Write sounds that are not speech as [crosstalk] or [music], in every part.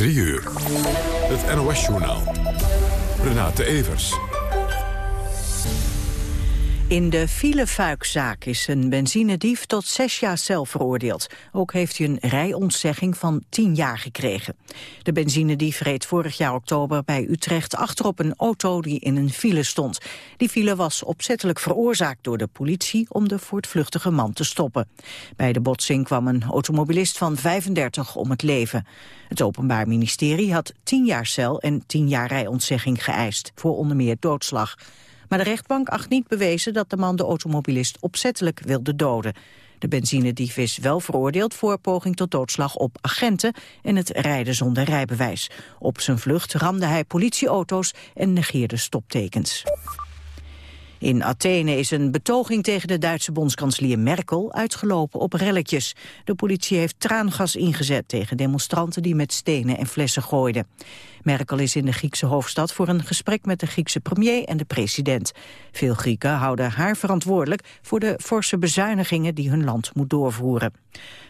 3 uur. Het NOS-journaal. Renate Evers. In de filefuikzaak is een benzinedief tot zes jaar cel veroordeeld. Ook heeft hij een rijontzegging van tien jaar gekregen. De benzinedief reed vorig jaar oktober bij Utrecht achterop een auto die in een file stond. Die file was opzettelijk veroorzaakt door de politie om de voortvluchtige man te stoppen. Bij de botsing kwam een automobilist van 35 om het leven. Het Openbaar Ministerie had tien jaar cel en tien jaar rijontzegging geëist voor onder meer doodslag. Maar de rechtbank acht niet bewezen dat de man de automobilist opzettelijk wilde doden. De benzinedief is wel veroordeeld voor poging tot doodslag op agenten en het rijden zonder rijbewijs. Op zijn vlucht ramde hij politieauto's en negeerde stoptekens. In Athene is een betoging tegen de Duitse bondskanselier Merkel uitgelopen op relletjes. De politie heeft traangas ingezet tegen demonstranten die met stenen en flessen gooiden. Merkel is in de Griekse hoofdstad voor een gesprek met de Griekse premier en de president. Veel Grieken houden haar verantwoordelijk voor de forse bezuinigingen die hun land moet doorvoeren.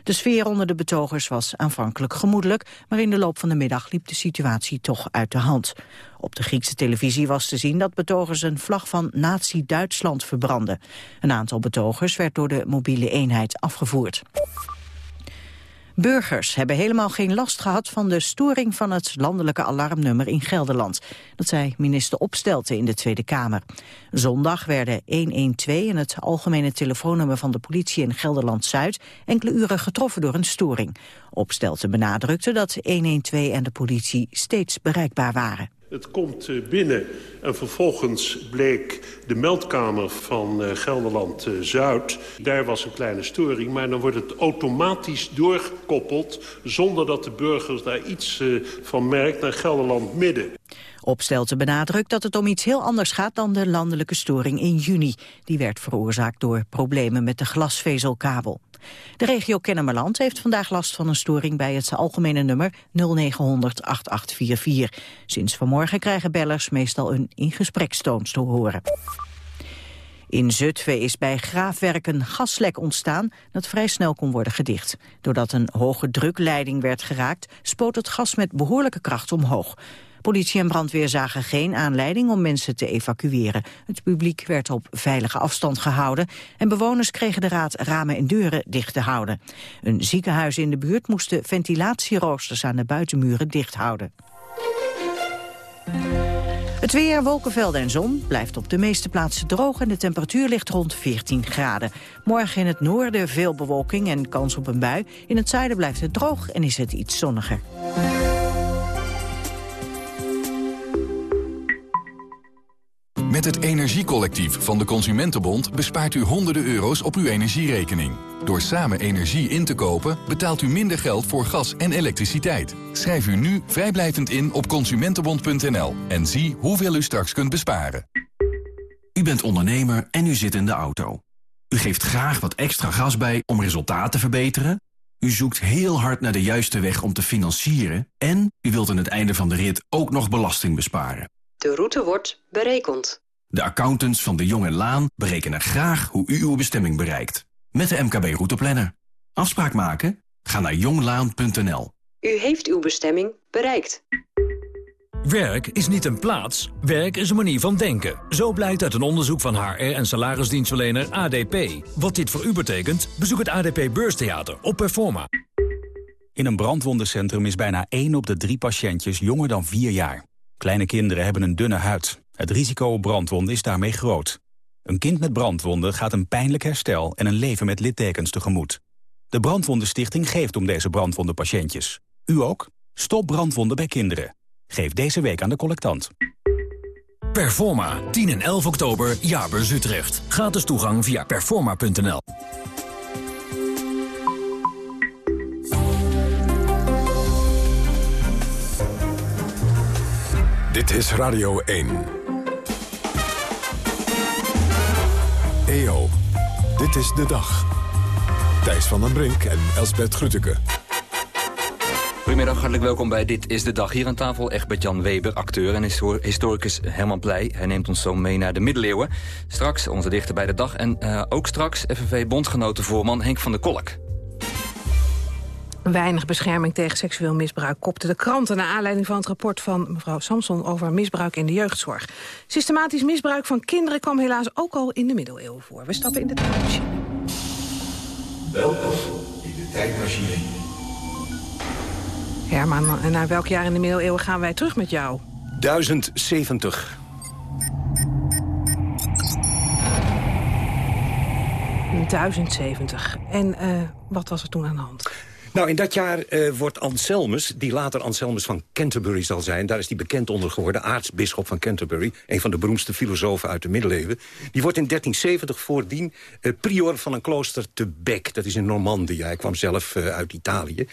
De sfeer onder de betogers was aanvankelijk gemoedelijk, maar in de loop van de middag liep de situatie toch uit de hand. Op de Griekse televisie was te zien dat betogers een vlag van nazi-Duitsland verbrandden. Een aantal betogers werd door de mobiele eenheid afgevoerd. Burgers hebben helemaal geen last gehad van de storing van het landelijke alarmnummer in Gelderland. Dat zei minister Opstelten in de Tweede Kamer. Zondag werden 112 en het algemene telefoonnummer van de politie in Gelderland-Zuid enkele uren getroffen door een storing. Opstelten benadrukte dat 112 en de politie steeds bereikbaar waren. Het komt eh, binnen en vervolgens bleek de meldkamer van uh, Gelderland-Zuid. Uh, Daar was een kleine storing, maar dan wordt het automatisch doorgekoppeld... zonder dat de burgers daar iets van merkt naar Gelderland-Midden. Opstelte benadrukt dat het om iets heel anders gaat dan de landelijke storing in juni. Die werd veroorzaakt door problemen met de glasvezelkabel. De regio Kennemerland heeft vandaag last van een storing bij het algemene nummer 0900 8844. Sinds vanmorgen krijgen bellers meestal een ingesprekstoon te horen. In Zutphen is bij graafwerk een gaslek ontstaan dat vrij snel kon worden gedicht. Doordat een hoge drukleiding werd geraakt, spoot het gas met behoorlijke kracht omhoog. Politie en brandweer zagen geen aanleiding om mensen te evacueren. Het publiek werd op veilige afstand gehouden en bewoners kregen de raad ramen en deuren dicht te houden. Een ziekenhuis in de buurt moest de ventilatieroosters aan de buitenmuren dicht houden. Het weer, wolkenvelden en zon blijft op de meeste plaatsen droog... en de temperatuur ligt rond 14 graden. Morgen in het noorden veel bewolking en kans op een bui. In het zuiden blijft het droog en is het iets zonniger. Met het Energiecollectief van de Consumentenbond bespaart u honderden euro's op uw energierekening. Door samen energie in te kopen betaalt u minder geld voor gas en elektriciteit. Schrijf u nu vrijblijvend in op consumentenbond.nl en zie hoeveel u straks kunt besparen. U bent ondernemer en u zit in de auto. U geeft graag wat extra gas bij om resultaat te verbeteren. U zoekt heel hard naar de juiste weg om te financieren... en u wilt aan het einde van de rit ook nog belasting besparen. De route wordt berekend. De accountants van de Jong en Laan berekenen graag hoe u uw bestemming bereikt. Met de MKB Routeplanner. Afspraak maken? Ga naar jonglaan.nl. U heeft uw bestemming bereikt. Werk is niet een plaats, werk is een manier van denken. Zo blijkt uit een onderzoek van HR en salarisdienstverlener ADP. Wat dit voor u betekent, bezoek het ADP Beurstheater op Performa. In een brandwondencentrum is bijna 1 op de 3 patiëntjes jonger dan 4 jaar. Kleine kinderen hebben een dunne huid. Het risico op brandwonden is daarmee groot. Een kind met brandwonden gaat een pijnlijk herstel en een leven met littekens tegemoet. De Brandwondenstichting geeft om deze brandwondenpatiëntjes. U ook? Stop brandwonden bij kinderen. Geef deze week aan de collectant. Performa, 10 en 11 oktober, Jaarbeurs Utrecht. Gratis toegang via performa.nl. Dit is Radio 1. EO, dit is de dag. Thijs van den Brink en Elsbert Grütke. Goedemiddag, hartelijk welkom bij Dit is de Dag. Hier aan tafel Egbert-Jan Weber, acteur en historicus Herman Pleij. Hij neemt ons zo mee naar de middeleeuwen. Straks onze dichter bij de dag en uh, ook straks FNV-bondgenoten voorman Henk van der Kolk. Weinig bescherming tegen seksueel misbruik kopte de kranten... naar aanleiding van het rapport van mevrouw Samson over misbruik in de jeugdzorg. Systematisch misbruik van kinderen kwam helaas ook al in de middeleeuwen voor. We stappen in de tijdmachine. Welkom in de tijdmachine. Herman, en naar welk jaar in de middeleeuwen gaan wij terug met jou? 1070. ...1070. En uh, wat was er toen aan de hand? Nou, in dat jaar uh, wordt Anselmus, die later Anselmus van Canterbury zal zijn... daar is hij bekend onder geworden, aartsbisschop van Canterbury... een van de beroemdste filosofen uit de middeleeuwen. Die wordt in 1370 voordien uh, prior van een klooster te Bec. Dat is in Normandië. Hij kwam zelf uh, uit Italië.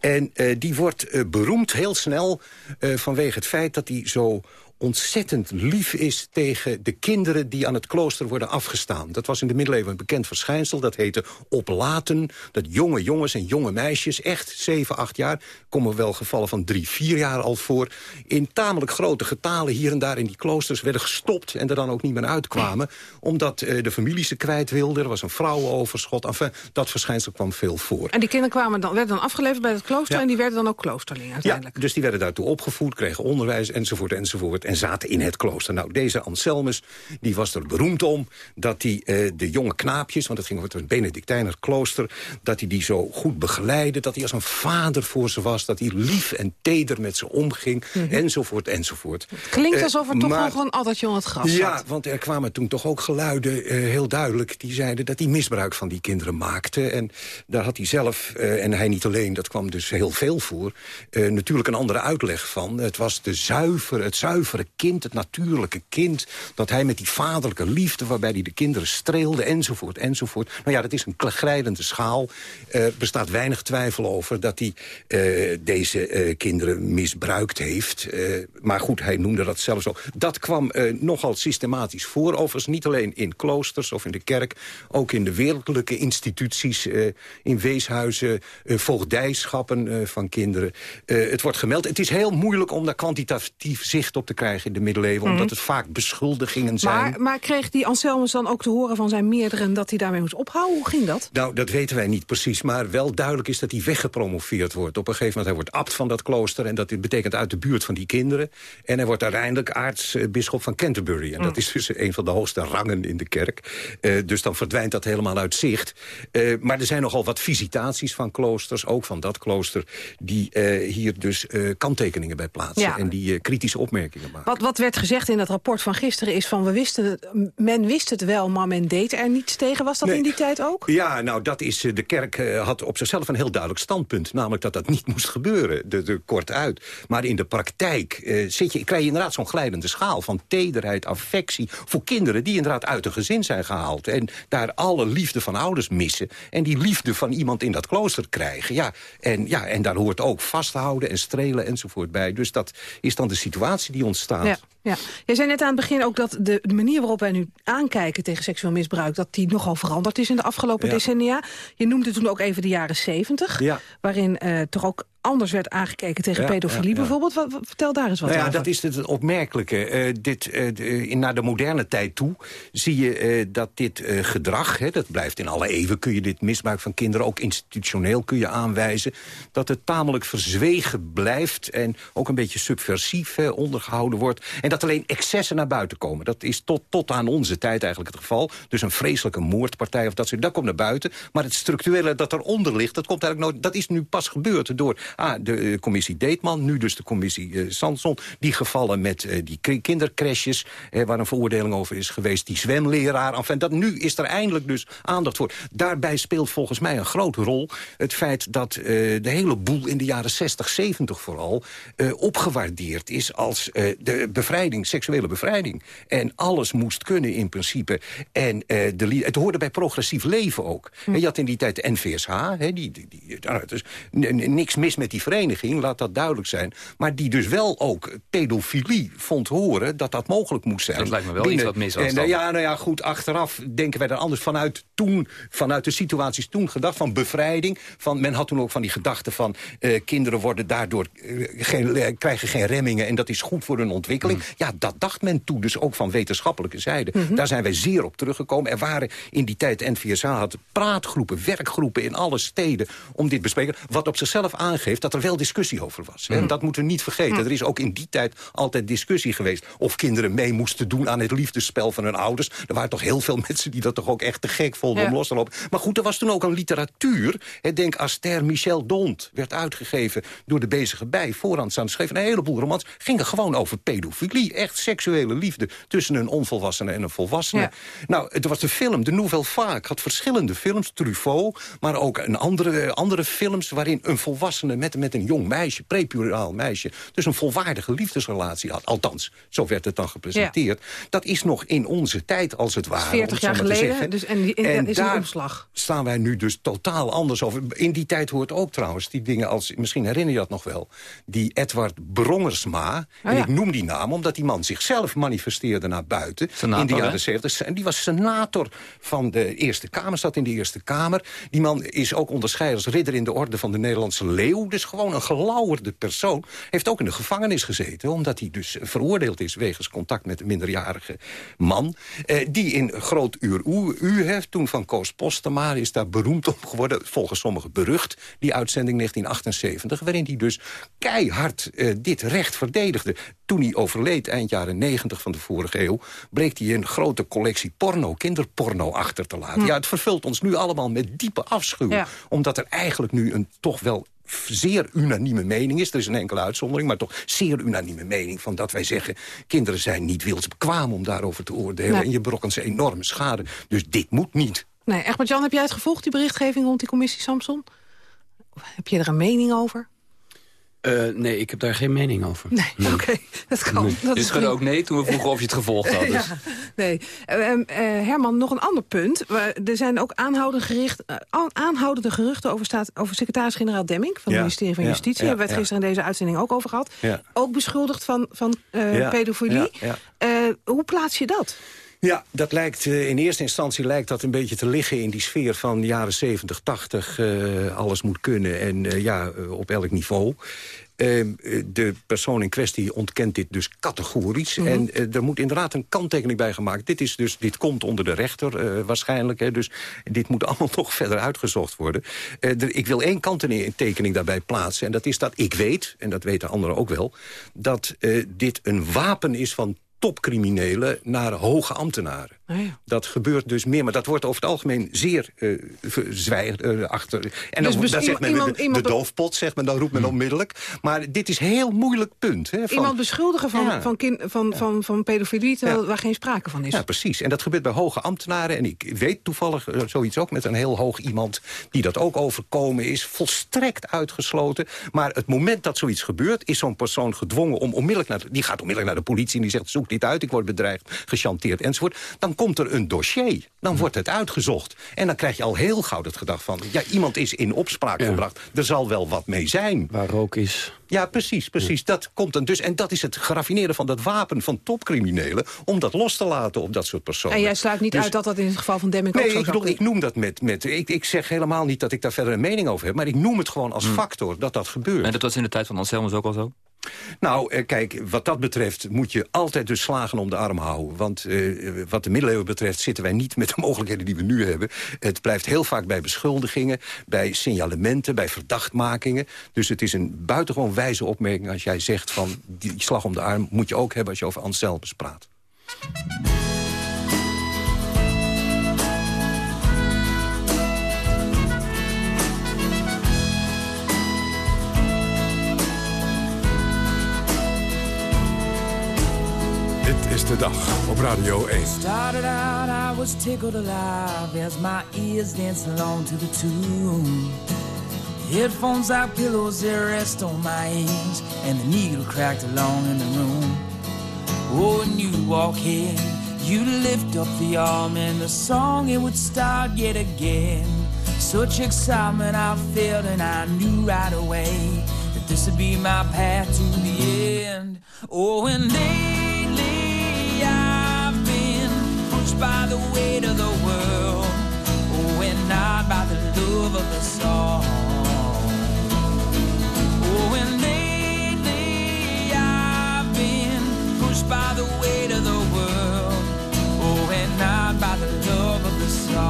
En die wordt beroemd heel snel vanwege het feit dat hij zo ontzettend lief is tegen de kinderen die aan het klooster worden afgestaan. Dat was in de middeleeuwen een bekend verschijnsel. Dat heette oplaten. Dat jonge jongens en jonge meisjes, echt 7, 8 jaar... komen wel gevallen van 3, 4 jaar al voor... in tamelijk grote getalen hier en daar in die kloosters werden gestopt... en er dan ook niet meer uitkwamen. Omdat uh, de familie ze kwijt wilde. Er was een vrouwenoverschot. Enfin, dat verschijnsel kwam veel voor. En die kinderen kwamen dan, werden dan afgeleverd bij het klooster... en die werden dan ook kloosterling uiteindelijk? Ja, dus die werden daartoe opgevoed, kregen onderwijs enzovoort enzovoort en zaten in het klooster. Nou, deze Anselmus die was er beroemd om dat hij uh, de jonge knaapjes... want het ging over het Benedictijner klooster... dat hij die zo goed begeleidde, dat hij als een vader voor ze was... dat hij lief en teder met ze omging, mm -hmm. enzovoort, enzovoort. Het klinkt alsof er toch maar, nog een addertje onder het gras Ja, zat. want er kwamen toen toch ook geluiden, uh, heel duidelijk... die zeiden dat hij misbruik van die kinderen maakte. En daar had hij zelf, en hij niet alleen, dat kwam dus heel veel voor... natuurlijk een andere uitleg van. Het was de zuiver, het kind, het natuurlijke kind... dat hij met die vaderlijke liefde waarbij hij de kinderen streelde, enzovoort, enzovoort. Nou ja, dat is een glijdende schaal. Er bestaat weinig twijfel over dat hij uh, deze uh, kinderen misbruikt heeft. Maar goed, hij noemde dat zelfs zo. Dat kwam nogal systematisch voor. Overigens niet alleen in kloosters of in de kerk... ook in de wereldlijke instituties, in weeshuizen... voogdijschappen van kinderen. het wordt gemeld. Het is heel moeilijk om daar kwantitatief zicht op te krijgen in de middeleeuwen... Mm -hmm. omdat het vaak beschuldigingen zijn. Maar, maar kreeg die Anselmus dan ook te horen van zijn meerderen... dat hij daarmee moest ophouden? Hoe ging dat? Nou, dat weten wij niet precies. Maar wel duidelijk is dat hij weggepromoveerd wordt. Op een gegeven moment hij wordt abt van dat klooster... en dat betekent uit de buurt van die kinderen. En hij wordt uiteindelijk aartsbisschop van Canterbury. En mm. dat is dus een van de hoogste rangen in de kerk. Uh, dus dan verdwijnt dat helemaal uit zicht. Uh, maar er zijn nogal wat visitaties van kloosters, ook van dat klooster... die uh, hier dus kanttekeningen bij plaatsen ja. en die kritische opmerkingen maken. Wat, wat werd gezegd in dat rapport van gisteren is van... we wisten het, men wist het wel, maar men deed er niets tegen. Was dat nee. in die tijd ook? Ja, nou, dat is, de kerk uh, had op zichzelf een heel duidelijk standpunt. Namelijk dat dat niet moest gebeuren, de, de kort uit. Maar in de praktijk uh, zit je, krijg je inderdaad zo'n glijdende schaal... van tederheid, affectie voor kinderen die inderdaad uit een gezin zijn gehaald. En daar alle liefde van ouders missen. En die liefde van iemand in dat klooster krijgen. Ja, en, ja, en daar hoort ook vasthouden en strelen enzovoort bij. Dus dat is dan de situatie die ontstaat. Ja. Ja. Jij zei net aan het begin ook dat de, de manier waarop wij nu aankijken tegen seksueel misbruik... dat die nogal veranderd is in de afgelopen ja. decennia. Je noemde toen ook even de jaren zeventig, ja. waarin uh, toch ook anders werd aangekeken tegen ja, pedofilie ja, bijvoorbeeld. Wat, wat, vertel daar eens wat nou over. Ja, dat is het opmerkelijke. Uh, dit, uh, de, naar de moderne tijd toe zie je uh, dat dit gedrag... Hè, dat blijft in alle eeuwen, kun je dit misbruik van kinderen... ook institutioneel kun je aanwijzen... dat het tamelijk verzwegen blijft... en ook een beetje subversief hè, ondergehouden wordt. En dat alleen excessen naar buiten komen. Dat is tot, tot aan onze tijd eigenlijk het geval. Dus een vreselijke moordpartij of dat soort... dat komt naar buiten. Maar het structurele dat eronder ligt... dat, komt eigenlijk nooit, dat is nu pas gebeurd door Ah, de uh, commissie Deetman, nu dus de commissie uh, Sanson. Die gevallen met uh, die kindercrashes, waar een veroordeling over is geweest. Die zwemleraar. Enfin, dat, nu is er eindelijk dus aandacht voor. Daarbij speelt volgens mij een grote rol het feit dat de hele boel in de jaren 60, 70 vooral... opgewaardeerd is als de bevrijding, seksuele bevrijding. En alles moest kunnen in principe. En de, het hoorde bij progressief leven ook. Hm. Je had in die tijd de NVSH, die, die, die, dus, niks mis met die vereniging, laat dat duidelijk zijn. Maar die dus wel ook pedofilie vond horen... dat dat mogelijk moest zijn. Dat lijkt me wel iets wat mis was en, dan. Ja, nou ja, goed, achteraf denken wij er anders vanuit toen... vanuit de situaties toen gedacht van bevrijding. Van, men had toen ook van die gedachte van... eh, kinderen worden daardoor, eh, geen, eh, krijgen geen remmingen... en dat is goed voor hun ontwikkeling. Ja, dat dacht men toen dus ook van wetenschappelijke zijde. Daar zijn wij zeer op teruggekomen. Er waren in die tijd, NVSA had praatgroepen, werkgroepen in alle steden... om dit bespreken. Wat op zichzelf aangeeft dat er wel discussie over was. Mhm. En dat moeten we niet vergeten. Er is ook in die tijd altijd discussie geweest. Of kinderen mee moesten doen aan het liefdesspel van hun ouders. Er waren toch heel veel [laughs] mensen die dat toch ook echt te gek vonden Ja. om los te lopen. Maar goed, er was toen ook een literatuur. Hè, denk Aster Michel Dont werd uitgegeven door de bezige bij. Voorhand staan schreven een heleboel romans. Gingen gewoon over pedofilie. Echt seksuele liefde tussen een onvolwassene en een volwassene. Ja. Nou, het was de film, de Nouvelle Vague, had verschillende films. Truffaut, maar ook een andere, andere films... waarin een volwassene met, met een jong meisje, prepuraal meisje... dus een volwaardige liefdesrelatie had. Althans, zo werd het dan gepresenteerd. Dat is nog in onze tijd, als het ware. om 40 het zo jaar geleden, dus, en, die- en, En dat is een daar omslag. staan wij nu dus totaal anders over. In die tijd hoort ook trouwens die dingen als... misschien herinner je dat nog wel... die Edward Brongersma. en ja. ik noem die naam omdat die man zichzelf manifesteerde naar buiten... Senator, in de jaren hè? 70. En die was senator van de Eerste Kamer, zat in de Eerste Kamer. Die man is ook onderscheiden als ridder in de orde van de Nederlandse leeuw. Dus gewoon een gelauwerde persoon. Heeft ook in de gevangenis gezeten... omdat hij dus veroordeeld is wegens contact met een minderjarige man. Eh, die in Groot Uur U, U heeft toen van Koos Postema... is daar beroemd om geworden, volgens sommigen berucht... die uitzending 1978, waarin hij dus keihard eh, dit recht verdedigde. Toen hij overleed, eind jaren 90 van de vorige eeuw... bleek hij een grote collectie porno, kinderporno achter te laten. Ja, het vervult ons nu allemaal met diepe afschuw. Ja. Omdat er eigenlijk nu een toch wel zeer unanieme mening is. Er is een enkele uitzondering, maar toch zeer unanieme mening... van dat wij zeggen, kinderen zijn niet wilsbekwaam om daarover te oordelen... Nee. en je berokkent ze enorme schade. Dus dit moet niet. Nee, echt, Jan, heb jij het gevolgd, die berichtgeving rond die commissie Samson? Heb je er een mening over? Eh, nee, ik heb daar geen mening over. Nee, oké, dat kan. Dat Je is schudde ook nee toen we vroegen of je het gevolgd had. [laughs] Dus. Ja, nee. Eh, ehm, eh, Herman, nog een ander punt. Er zijn ook aanhoudende, gericht, aan- aanhoudende geruchten over, staat, over secretaris-generaal Demming... van het ministerie van ja, Justitie. ja, Hebben we het gisteren in deze uitzending ook over gehad. Ja. Ook beschuldigd van, van eh, Ja, pedofilie. ja, ja. Eh, hoe plaats je dat? Ja, dat lijkt, eh, in eerste instantie lijkt dat een beetje te liggen in die sfeer van de jaren 70, 80. eh, alles moet kunnen en eh, ja, op elk niveau. Eh, eh, de persoon in kwestie ontkent dit dus categorisch. En eh, er moet inderdaad een kanttekening bij gemaakt. Dit, is dus, dit komt onder de rechter waarschijnlijk. Hè, dus dit moet [laughs] allemaal nog verder uitgezocht worden. Ik wil één kanttekening daarbij plaatsen. En dat is dat ik weet, en dat weten anderen ook wel... dat dit een wapen is van topcriminelen naar hoge ambtenaren. Oh ja. Dat gebeurt dus meer, maar dat wordt over het algemeen zeer uh, uh, achter. En Dus dan, zegt men iemand- de, iemand de op- doofpot, zegt men, dan roept men onmiddellijk. Maar dit is een heel moeilijk punt. Hè, van, Iemand beschuldigen van, Ja. van, kin- van, van, van pedofilie... terwijl waar geen sprake van is. Ja, precies. En dat gebeurt bij hoge ambtenaren. En ik weet toevallig eh, zoiets ook met een heel hoog iemand... die dat ook overkomen is. Volstrekt uitgesloten. Maar het moment dat zoiets gebeurt... is zo'n persoon gedwongen om onmiddellijk naar... de- die gaat onmiddellijk naar de politie en die zegt... zoek dit uit, ik word bedreigd, gechanteerd enzovoort. Dan komt er een dossier. Dan wordt het uitgezocht. En dan krijg je al heel gauw het gedacht van... ja, iemand is in opspraak Ja. gebracht. Er zal wel wat mee zijn. Waar rook is... Ja, precies, precies. Dat komt dan dus. En dat is het geraffineerde van dat wapen van topcriminelen... om dat los te laten op dat soort personen. En jij sluit niet Dus- uit dat dat in het geval van Demming ook Nee, zo ik, ik noem dat met... met ik, ik zeg helemaal niet dat ik daar verder een mening over heb... maar ik noem het gewoon als Hmm. factor dat dat gebeurt. En dat was in de tijd van Anselmus ook al zo? Nou, eh, kijk, wat dat betreft moet je altijd dus slagen om de arm houden. Want eh, wat de middeleeuwen betreft zitten wij niet met de mogelijkheden die we nu hebben. Het blijft heel vaak bij beschuldigingen, bij signalementen, bij verdachtmakingen. Dus het is een buitengewoon wijze opmerking als jij zegt van... die slag om de arm moet je ook hebben als je over Anselmus praat. Dit is de dag op Radio 1. Started out, I was tickled alive as my ears danced along to the tune. Headphones out, pillows, they rest on my ears, and the needle cracked along in the room. Oh, and you walk in, you lift up the arm, and the song it would start yet again. Such excitement I felt and I knew right away That this would be my path to the end Oh, and lately by the weight of the world Oh, and not by the love of the song. Oh, and lately I've been pushed by the weight of the world Oh, and not by the love of the song.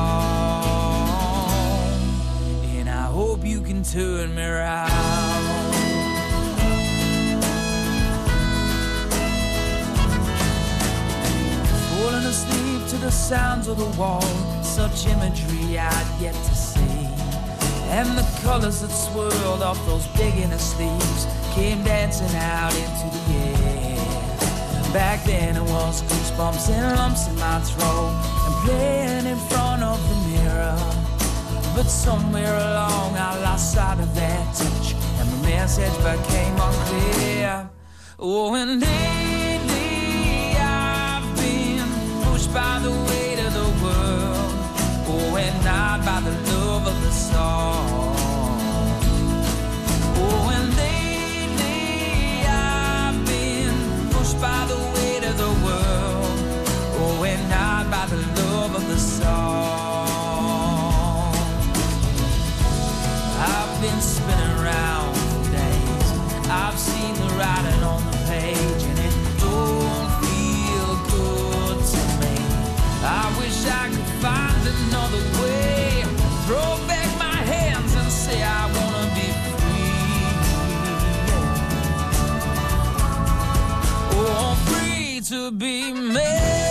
And I hope you can turn me around sounds of the wall. Such imagery I'd yet to see. And the colors that swirled off those big inner sleeves Came dancing out into the air. Back then it was goosebumps and lumps in my throat And playing in front of the mirror. But somewhere along I lost sight of that touch And the message became unclear. Oh, and lately to be me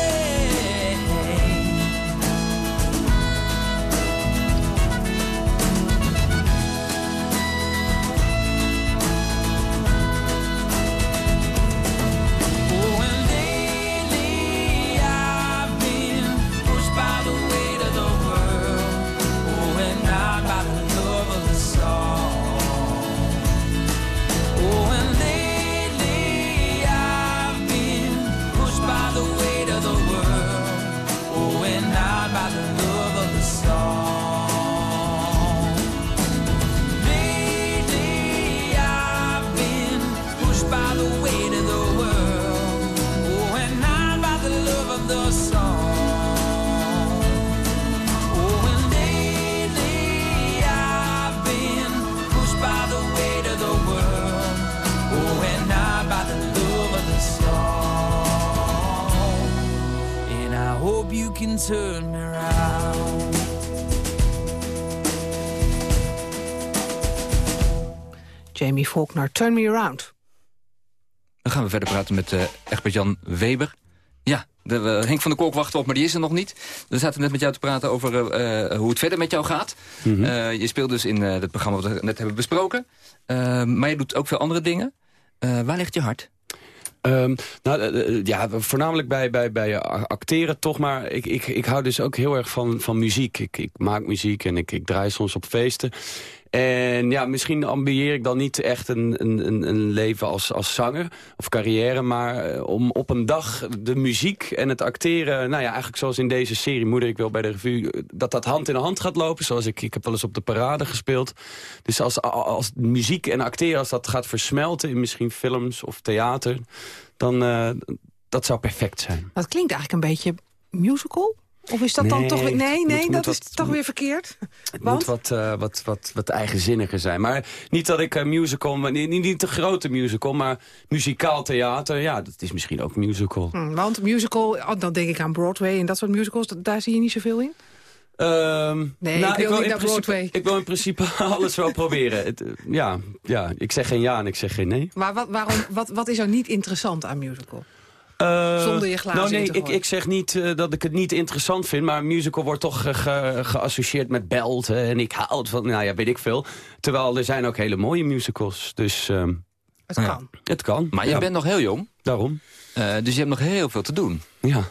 Jamie Faulkner, Turn Me Around. Dan gaan we verder praten met uh, Egbert-Jan Weber. Ja, de, uh, Henk van der Kolk wacht op, maar die is er nog niet. We zaten net met jou te praten over uh, hoe het verder met jou gaat. Mm -hmm. je speelt dus in het programma wat we net hebben besproken. maar je doet ook veel andere dingen. waar ligt je hart? Um, nou, ja, voornamelijk bij, bij, bij acteren toch, maar ik, ik, ik hou dus ook heel erg van, van muziek. Ik, ik maak muziek en ik, ik draai soms op feesten. En ja, misschien ambieer ik dan niet echt een, een, een leven als, als zanger of carrière... maar om op een dag de muziek en het acteren... nou ja, eigenlijk zoals in deze serie Moeder, ik wil bij de revue... dat dat hand in hand gaat lopen, zoals ik... ik heb wel eens op de parade gespeeld. Dus als, als muziek en acteren, als dat gaat versmelten... in misschien films of theater, dan uh, dat zou perfect zijn. Dat klinkt eigenlijk een beetje musical... Of is dat nee, dan toch weer... Nee, nee, moet, dat moet is wat, toch weer verkeerd. Het Want? moet wat, uh, wat, wat, wat eigenzinniger zijn. Maar niet dat ik uh, musical... Niet, niet een grote musical, maar muzikaal theater... ja, dat is misschien ook musical. Hm, want musical, dan denk ik aan Broadway en dat soort musicals... daar zie je niet zoveel in? Um, nee, nou, ik, wil ik, wil niet in principe, ik wil in principe [laughs] alles wel proberen. Het, ja, ja, ik zeg geen ja en ik zeg geen nee. Maar wat, waarom, wat, wat is er niet interessant aan musical? Uh, Zonder je glazen Nou nee, in te ik, ik zeg niet uh, dat ik het niet interessant vind... maar musical wordt toch ge, ge, geassocieerd met belten... en ik hou van, nou ja, weet ik veel. Terwijl er zijn ook hele mooie musicals, dus... Uh, het kan. Het kan. Maar je bent nog heel jong. Daarom. Uh, dus je hebt nog heel veel te doen. Ja.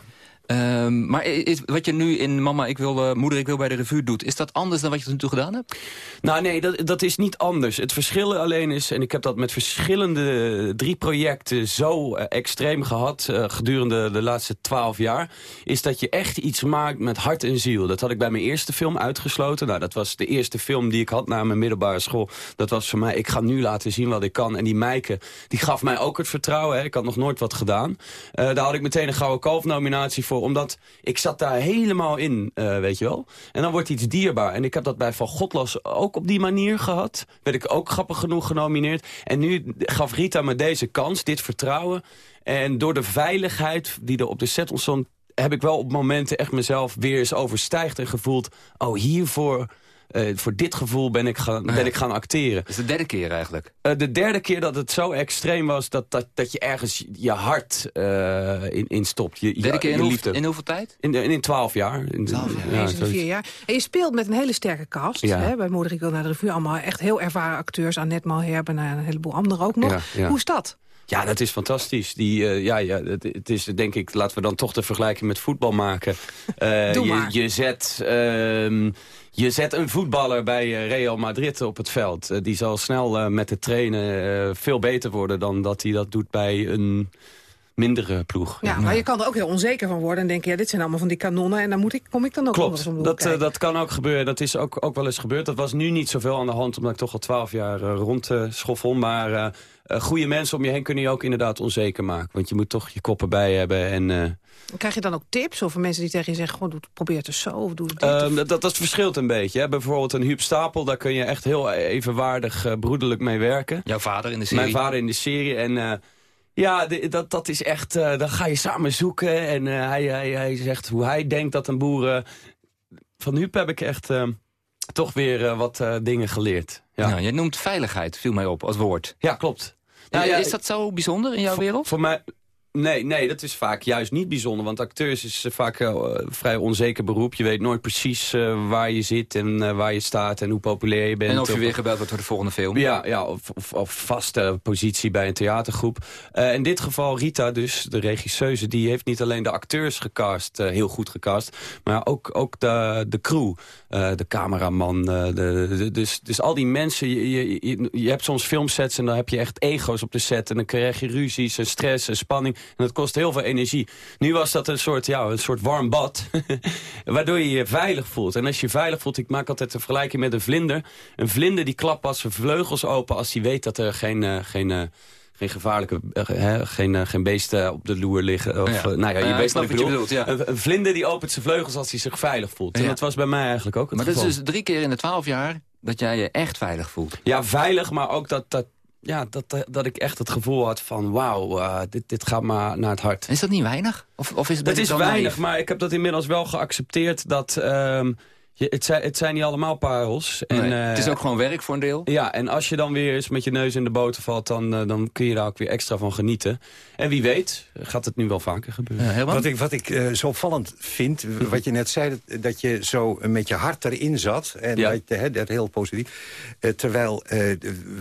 Ehm, maar is, wat je nu in Mama, ik wil, uh, Moeder, ik wil bij de revue doet... is dat anders dan wat je tot nu toe gedaan hebt? Nou nee, dat, dat is niet anders. Het verschil alleen is, en ik heb dat met verschillende drie projecten... zo uh, extreem gehad gedurende de laatste twaalf jaar... is dat je echt iets maakt met hart en ziel. Dat had ik bij mijn eerste film uitgesloten. Nou, dat was de eerste film die ik had na mijn middelbare school. Dat was voor mij, ik ga nu laten zien wat ik kan. En die Meike, die gaf mij ook het vertrouwen. Hè. Ik had nog nooit wat gedaan. daar had ik meteen een Gouden Kalf nominatie voor omdat ik zat daar helemaal in, uh, weet je wel. En dan wordt iets dierbaar. En ik heb dat bij Van Godlos ook op die manier gehad. Werd ik ook grappig genoeg genomineerd. En nu gaf Rita me deze kans, dit vertrouwen. En door de veiligheid die er op de set ontstond... heb ik wel op momenten echt mezelf weer eens overstijgd en gevoeld... oh, hiervoor uh, voor dit gevoel ben ik, gaan, ben ik gaan acteren. Dat is de derde keer eigenlijk? Uh, de derde keer dat het zo extreem was dat, dat, dat je ergens je hart uh, in, in stopt. Je, derde keer in, liefde. in hoeveel tijd? In, in, in twaalf jaar. In, twaalf jaar. Ja, vier jaar. En je speelt met een hele sterke cast. Ja. Hè, bij Moeder ik wil naar de revue. Allemaal echt heel ervaren acteurs. Annette Malherbe en een heleboel anderen ook nog. Ja, ja. Hoe is dat? Ja, dat is fantastisch. Die, uh, ja, ja, het, het, is denk ik, laten we dan toch de vergelijking met voetbal maken. [laughs] Uh, je, je, zet... Uh, je zet een voetballer bij eh, Real Madrid op het veld. Uh, die zal snel uh, met het trainen veel beter worden... dan dat hij dat doet bij een mindere ploeg. Ja, maar je kan er ook heel onzeker van worden en denken... ja, dit zijn allemaal van die kanonnen en dan moet ik, kom ik dan ook Klopt, om dat, uh, dat kan ook gebeuren. Dat is ook, ook wel eens gebeurd. Dat was nu niet zoveel aan de hand, omdat ik toch al twaalf jaar uh, rond uh, schoffel. Maar uh, goede mensen om je heen kunnen je ook inderdaad onzeker maken. Want je moet toch je koppen bij hebben en... Krijg je dan ook tips over mensen die tegen je zeggen... Goh, probeer het dus zo of doe het dit? Uh, dat, dat, verschilt een beetje. Hè. Bijvoorbeeld een Huub Stapel, daar kun je echt heel evenwaardig uh, broederlijk mee werken. Jouw vader in de serie? Mijn vader in de serie. En uh, ja, de, dat, dat is echt... dan ga je samen zoeken. En hij, hij, hij zegt hoe hij denkt dat een boer... van Huub heb ik echt toch weer wat dingen geleerd. Ja. Nou, jij noemt veiligheid, viel mij op als woord. Ja, klopt. Nou, ja, is dat zo bijzonder in jouw wereld? Voor mij, Nee, nee, dat is vaak juist niet bijzonder. Want acteurs is vaak een uh, vrij onzeker beroep. Je weet nooit precies uh, waar je zit en uh, waar je staat en hoe populair je bent. En of je weer gebeld wordt voor de volgende film. Ja, ja of, of, of vaste positie bij een theatergroep. in dit geval Rita dus, de regisseuse, die heeft niet alleen de acteurs gecast, heel goed gecast. Maar ook, ook de, de crew, de cameraman. de, de, dus, dus al die mensen, je, je, je hebt soms filmsets en dan heb je echt ego's op de set. En dan krijg je ruzies en stress en spanning. En dat kost heel veel energie. Nu was dat een soort, ja, een soort warm bad. [laughs] waardoor je je veilig voelt. En als je veilig voelt, ik maak altijd een vergelijking met een vlinder. Een vlinder die klapt pas zijn vleugels open als hij weet dat er geen... Uh, geen geen gevaarlijke, uh, geen, geen beesten op de loer liggen. Of, ja. nou ja, je weet wat ik bedoel. Bedoelt, ja. een, een, vlinder die opent zijn vleugels als hij zich veilig voelt. En dat was bij mij eigenlijk ook het Maar geval. dat is dus drie keer in de twaalf jaar dat jij je echt veilig voelt. Ja, veilig, maar ook dat, dat, ja, dat, dat ik echt het gevoel had van wauw, uh, dit, dit gaat maar naar het hart. Is dat niet weinig? Of, of is het, het is weinig, naïef? maar ik heb dat inmiddels wel geaccepteerd dat... Um, je, het, zijn, het zijn niet allemaal parels. En, nee, het is ook gewoon werk voor een deel. Ja, en als je dan weer eens met je neus in de boter valt... dan, uh, dan kun je daar ook weer extra van genieten. En wie weet gaat het nu wel vaker gebeuren. Ja, wat ik, wat ik uh, zo opvallend vind, wat je net zei... Dat, dat, je zo met je hart erin zat. En ja. dat, hè, dat heel positief. terwijl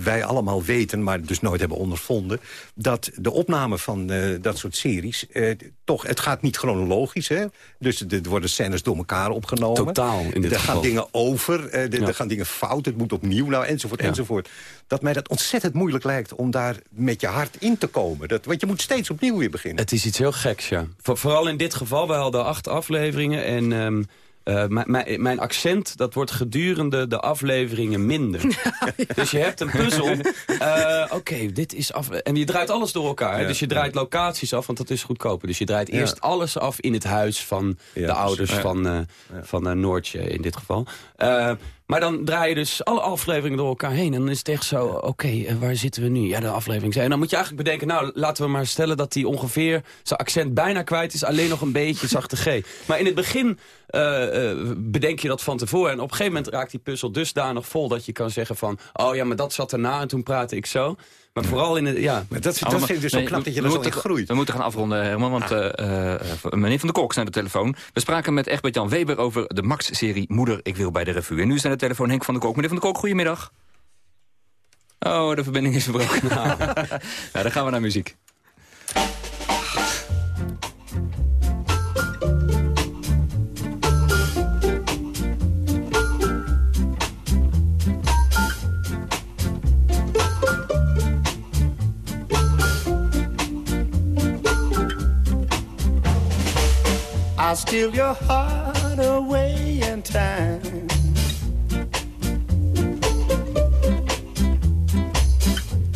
wij allemaal weten, maar dus nooit hebben ondervonden... dat de opname van dat soort series... toch, het gaat niet chronologisch. Hè? Dus er worden scènes door elkaar opgenomen. Totaal, dit Er geval. gaan dingen over, er, ja. er gaan dingen fout, het moet opnieuw, nou, enzovoort, ja. enzovoort. Dat mij dat ontzettend moeilijk lijkt om daar met je hart in te komen. Dat, want je moet steeds opnieuw weer beginnen. Het is iets heel geks, ja. Voor, vooral in dit geval, we hadden acht afleveringen en... Um, uh, mijn accent, dat wordt gedurende de afleveringen minder. [laughs] Ja. Dus je hebt een puzzel. Uh, Oké, okay, dit is af... En je draait alles door elkaar. Ja, dus je draait locaties af, want dat is goedkoper. Dus je draait eerst alles af in het huis van de ouders van, uh, van Noortje in dit geval. Maar dan draai je dus alle afleveringen door elkaar heen. En dan is het echt zo, oké, okay, waar zitten we nu? Ja, de aflevering zijn. En dan moet je eigenlijk bedenken, nou, laten we maar stellen dat hij ongeveer zijn accent bijna kwijt is. Alleen nog een beetje zachte G. Maar in het begin bedenk je dat van tevoren. En op een gegeven moment raakt die puzzel dusdanig vol dat je kan zeggen van... oh ja, maar dat zat erna en toen praatte ik zo. Maar vooral in het, ja. Maar dat, dat vind ik dus zo knap dat je zo in groeit. We moeten gaan afronden, Herman, want ah. uh, uh, meneer Van der Kolk is naar de telefoon. We spraken met Egbert-Jan Weber over de Max-serie Moeder, ik wil bij de revue. En nu is aan de telefoon Henk van der Kolk. Meneer Van der Kolk, goedemiddag. Oh, de verbinding is verbroken. [laughs] nou, dan gaan we naar muziek. I'll steal your heart away in time.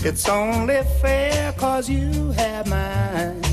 It's only fair cause you have mine.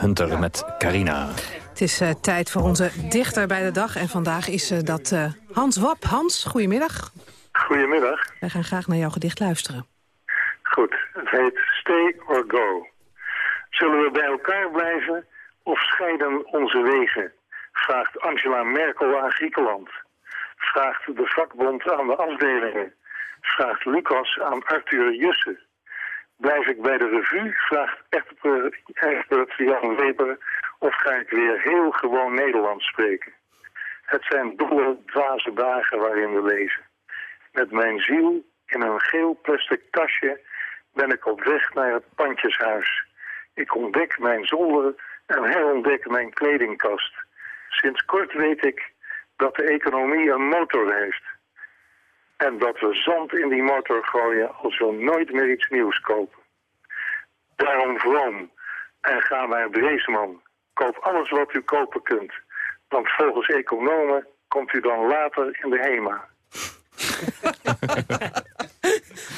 Hunter met Carina. Het is eh, tijd voor onze dichter bij de dag. En vandaag is eh, dat eh, Hans Wap. Hans, goedemiddag. Goedemiddag. Wij gaan graag naar jouw gedicht luisteren. Goed, het heet Stay or Go. Zullen we bij elkaar blijven of scheiden onze wegen? Vraagt Angela Merkel aan Griekenland. Vraagt de vakbond aan de afdelingen. Vraagt Lucas aan Arthur Jussen. Blijf ik bij de revue? Vraagt Egbert Jan Weber. Of ga ik weer heel gewoon Nederlands spreken? Het zijn dolle, dwaze dagen waarin we leven. Met mijn ziel in een geel plastic tasje ben ik op weg naar het pandjeshuis. Ik ontdek mijn zolder en herontdek mijn kledingkast. Sinds kort weet ik dat de economie een motor heeft. En dat we zand in die motor gooien als we nooit meer iets nieuws kopen. Daarom vroom en ga naar Dreesman. Koop alles wat u kopen kunt. Want volgens economen komt u dan later in de HEMA. [laughs]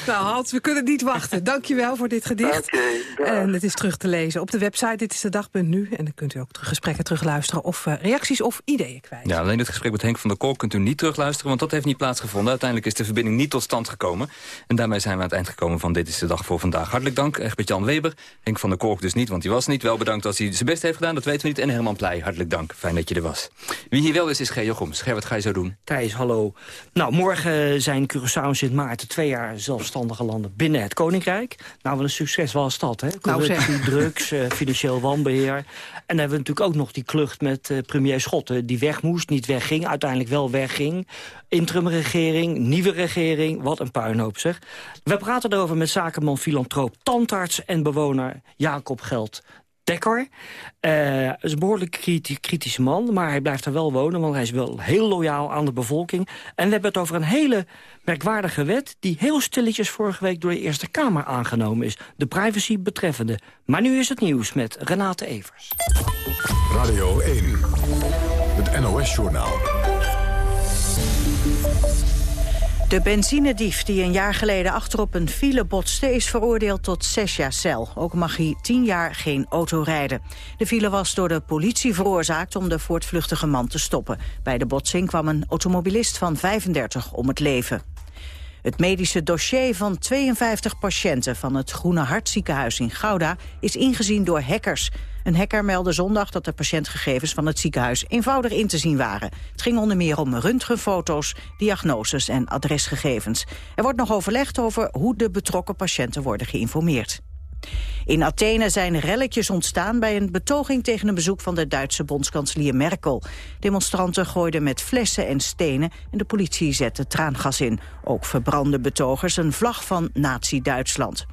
Nou Hans, we kunnen niet wachten. Dankjewel voor dit gedicht. En het is terug te lezen op de website Dit is de dag.nu. En dan kunt u ook terug gesprekken terugluisteren of eh, reacties of ideeën kwijt. Ja, alleen het gesprek met Henk van der Kolk kunt u niet terugluisteren... want dat heeft niet plaatsgevonden. Uiteindelijk is de verbinding niet tot stand gekomen. En daarmee zijn we aan het eind gekomen van Dit is de Dag voor vandaag. Hartelijk dank, Egbert-Jan Weber. Henk van der Kolk dus niet, want die was niet. Wel bedankt dat hij zijn best heeft gedaan, dat weten we niet. En Herman Pleij, hartelijk dank. Fijn dat je er was. Wie hier wel is, is G. Jochems. Ger, wat ga je zo doen? Thijs, hallo. Nou, morgen zijn Curaçao en Sint Maarten twee jaar zelfstandige landen binnen het Koninkrijk. Nou, wat een succes was dat, hè? Corruptie, zeg. drugs, eh, financieel wanbeheer. En dan hebben we natuurlijk ook nog die klucht met eh, premier Schotten... die weg moest, niet wegging, uiteindelijk wel wegging. Interimregering, nieuwe regering, wat een puinhoop, zeg. We praten erover met zakenman, filantroop, tandarts en bewoner Jacob Geld. Dekker. Eh, is een behoorlijk kriti- kritische man, maar hij blijft er wel wonen... want hij is wel heel loyaal aan de bevolking. En we hebben het over een hele merkwaardige wet... die heel stilletjes vorige week door de Eerste Kamer aangenomen is. De privacy betreffende. Maar nu is het nieuws met Renate Evers. Radio 1, het NOS-journaal. De benzinedief die een jaar geleden achterop een file botste... is veroordeeld tot zes jaar cel. Ook mag hij tien jaar geen auto rijden. De file was door de politie veroorzaakt om de voortvluchtige man te stoppen. Bij de botsing kwam een automobilist van 35 om het leven. Het medische dossier van 52 patiënten van het Groene Hartziekenhuis in Gouda is ingezien door hackers. Een hacker meldde zondag dat de patiëntgegevens van het ziekenhuis eenvoudig in te zien waren. Het ging onder meer om röntgenfoto's, diagnoses en adresgegevens. Er wordt nog overlegd over hoe de betrokken patiënten worden geïnformeerd. In Athene zijn relletjes ontstaan bij een betoging tegen een bezoek van de Duitse bondskanselier Merkel. Demonstranten gooiden met flessen en stenen en de politie zette traangas in. Ook verbrandden betogers een vlag van nazi-Duitsland.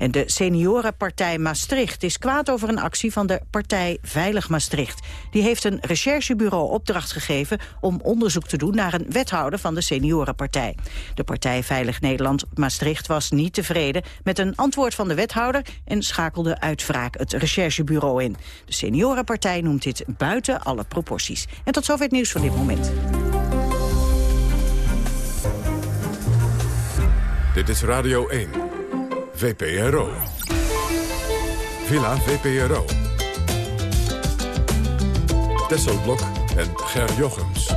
En de seniorenpartij Maastricht is kwaad over een actie van de partij Veilig Maastricht. Die heeft een recherchebureau opdracht gegeven om onderzoek te doen naar een wethouder van de seniorenpartij. De partij Veilig Nederland Maastricht was niet tevreden met een antwoord van de wethouder en schakelde uit wraak het recherchebureau in. De seniorenpartij noemt dit buiten alle proporties. En tot zover het nieuws van dit moment. Dit is Radio 1. VPRO. Villa VPRO. Tesselblok en Ger Jochems.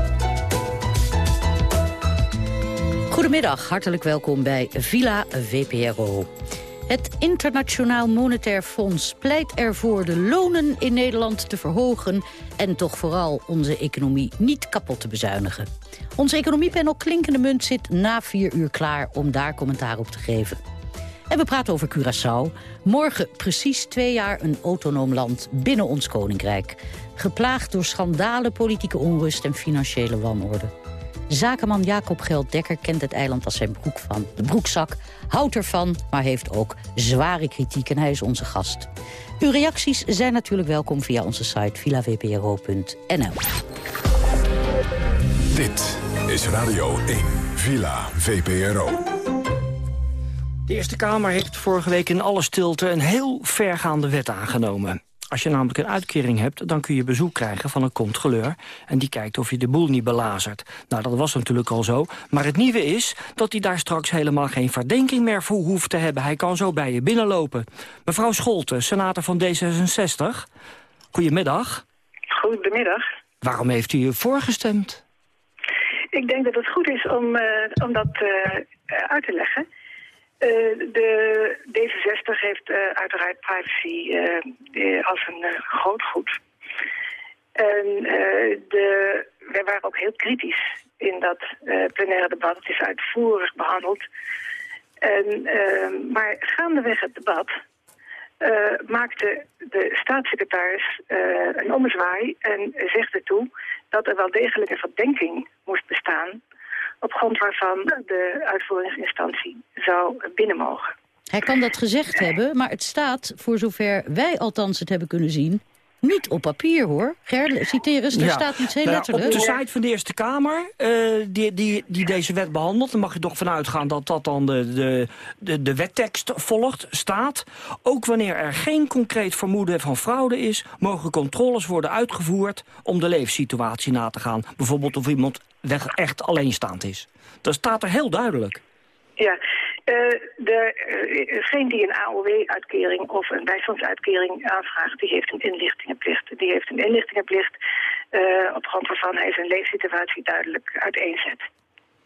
Goedemiddag, hartelijk welkom bij Villa VPRO. Het Internationaal Monetair Fonds pleit ervoor de lonen in Nederland te verhogen... en toch vooral onze economie niet kapot te bezuinigen. Onze economiepanel Klinkende Munt zit na vier uur klaar om daar commentaar op te geven. En we praten over Curaçao. Morgen precies twee jaar een autonoom land binnen ons koninkrijk. Geplaagd door schandalen, politieke onrust en financiële wanorde. Zakenman Jacob Gelddekker kent het eiland als zijn broek van. De broekzak houdt ervan, maar heeft ook zware kritiek en hij is onze gast. Uw reacties zijn natuurlijk welkom via onze site villavpro.nl. Dit is Radio 1, Villa VPRO. De Eerste Kamer heeft vorige week in alle stilte een heel vergaande wet aangenomen. Als je namelijk een uitkering hebt, dan kun je bezoek krijgen van een controleur... en die kijkt of je de boel niet belazert. Nou, dat was natuurlijk al zo. Maar het nieuwe is dat hij daar straks helemaal geen verdenking meer voor hoeft te hebben. Hij kan zo bij je binnenlopen. Mevrouw Scholten, senator van D66. Goedemiddag. Goedemiddag. Waarom heeft u voorgestemd? Ik denk dat het goed is om, uh, om dat uh, uit te leggen. Uh, de D66 heeft uh, uiteraard privacy uh, als een groot goed. En de, wij waren ook heel kritisch in dat plenaire debat. Het is uitvoerig behandeld. En, maar gaandeweg het debat maakte de staatssecretaris een ommezwaai en zegde toe dat er wel degelijk een verdenking moest bestaan op grond waarvan de uitvoeringsinstantie zou binnen mogen. Hij kan dat gezegd hebben, maar het staat, voor zover wij althans het hebben kunnen zien... niet op papier, hoor. Ger, citeer eens, er staat iets heel nou, letterlijk. Op de site van de Eerste Kamer, uh, die, die, die deze wet behandelt... dan mag je toch vanuit gaan dat dat dan de, de, de, de wettekst volgt, staat. Ook wanneer er geen concreet vermoeden van fraude is... mogen controles worden uitgevoerd om de leefsituatie na te gaan. Bijvoorbeeld of iemand echt alleenstaand is. Dat staat er heel duidelijk. Ja, uh, de, uh, die een AOW-uitkering of een bijstandsuitkering aanvraagt, die heeft een inlichtingenplicht. Die heeft een inlichtingenplicht uh, op grond waarvan hij zijn leefsituatie duidelijk uiteenzet.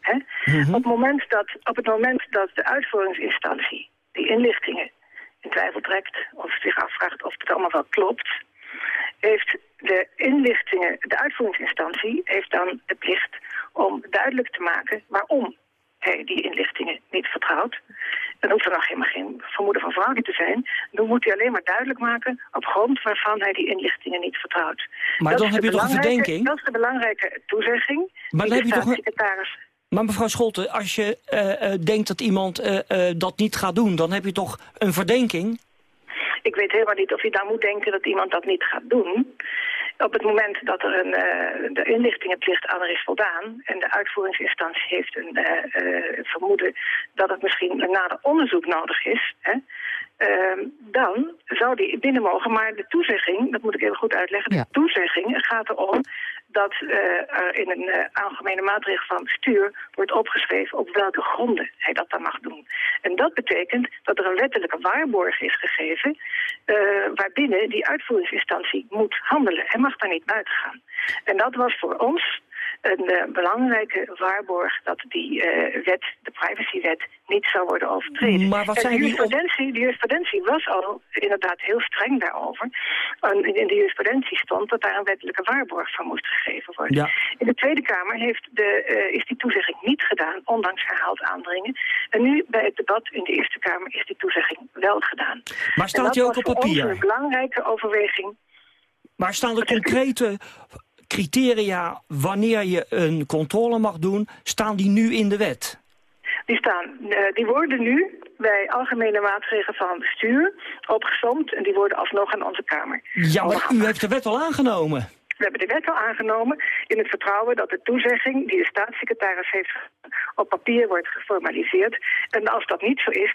Hè? Mm -hmm. op, het moment dat, op het moment dat de uitvoeringsinstantie die inlichtingen in twijfel trekt of zich afvraagt of het allemaal wel klopt, heeft de inlichtingen, de uitvoeringsinstantie heeft dan de plicht om duidelijk te maken waarom hij die inlichtingen niet vertrouwt. Dan hoeft er nog helemaal geen vermoeden van fraude te zijn. Dan moet hij alleen maar duidelijk maken op grond waarvan hij die inlichtingen niet vertrouwt. Maar dat dan heb je toch een verdenking? Dat is de belangrijke toezegging. Maar toch secretaris... Maar mevrouw Scholten, als je uh, uh, denkt dat iemand uh, dat niet gaat doen... dan heb je toch een verdenking? Ik weet helemaal niet of je dan moet denken dat iemand dat niet gaat doen. Op het moment dat er een, uh, de inlichtingenplicht aan er is voldaan... en de uitvoeringsinstantie heeft een uh, uh, vermoeden dat het misschien een nader onderzoek nodig is... Hè, ehm, dan zou die binnen mogen. Maar de toezegging, dat moet ik even goed uitleggen... Ja. de toezegging gaat erom dat er in een algemene maatregel van bestuur wordt opgeschreven op welke gronden hij dat dan mag doen. En dat betekent dat er een wettelijke waarborg is gegeven uh, waarbinnen die uitvoeringsinstantie moet handelen. Hij mag daar niet buiten gaan. En dat was voor ons een eh, belangrijke waarborg dat die eh, wet, de privacywet, niet zou worden overtreden. Maar wat En zijn de die jurisprudentie, de jurisprudentie was al inderdaad heel streng daarover. En in de jurisprudentie stond dat daar een wettelijke waarborg van moest gegeven worden. Ja. In de Tweede Kamer heeft de, eh, is die toezegging niet gedaan, ondanks herhaald aandringen. En nu bij het debat in de Eerste Kamer is die toezegging wel gedaan. Maar staat dat die ook op voor ons papier? een belangrijke overweging. Maar staan er concrete criteria wanneer je een controle mag doen, staan die nu in de wet? Die, staan, eh, die worden nu bij algemene maatregelen van bestuur opgesomd en die worden alsnog aan onze Kamer. Ja, maar u heeft de wet al aangenomen. We hebben de wet al aangenomen in het vertrouwen dat de toezegging die de staatssecretaris heeft op papier wordt geformaliseerd. En als dat niet zo is,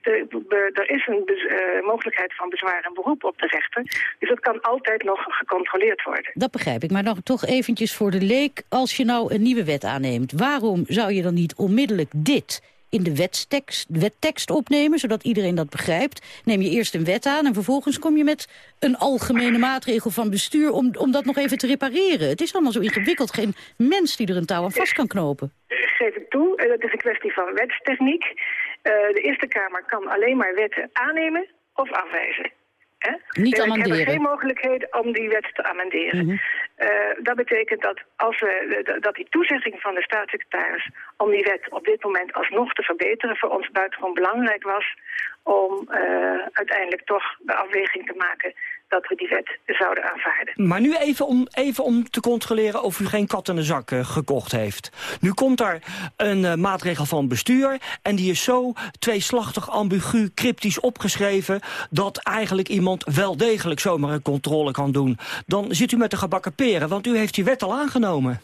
er is een eh, mogelijkheid van bezwaar en beroep op de rechter. Dus dat kan altijd nog gecontroleerd worden. Dat begrijp ik, maar nog toch eventjes voor de leek. Als je nou een nieuwe wet aanneemt, waarom zou je dan niet onmiddellijk dit in de wetstekst, wettekst opnemen, zodat iedereen dat begrijpt? Neem je eerst een wet aan en vervolgens kom je met een algemene maatregel van bestuur om, om dat nog even te repareren. Het is allemaal zo ingewikkeld, geen mens die er een touw aan vast kan knopen. geef ik toe. Eh, Dat is een kwestie van wetstechniek. Eh, de Eerste Kamer kan alleen maar wetten aannemen of afwijzen. Hè? Niet En Ik amenderen. heb geen mogelijkheid om die wet te amenderen. Eh, dat betekent dat, als we, de- dat die toezegging van de staatssecretaris om die wet op dit moment alsnog te verbeteren voor ons buitengewoon belangrijk was om eh, uiteindelijk toch de afweging te maken dat we die wet zouden aanvaarden. Maar nu even om, even om te controleren of u geen kat in de zak eh, gekocht heeft. Nu komt daar een eh, maatregel van bestuur... en die is zo tweeslachtig, ambigu, cryptisch opgeschreven... dat eigenlijk iemand wel degelijk zomaar een controle kan doen. Dan zit u met de gebakken peren, want u heeft die wet al aangenomen.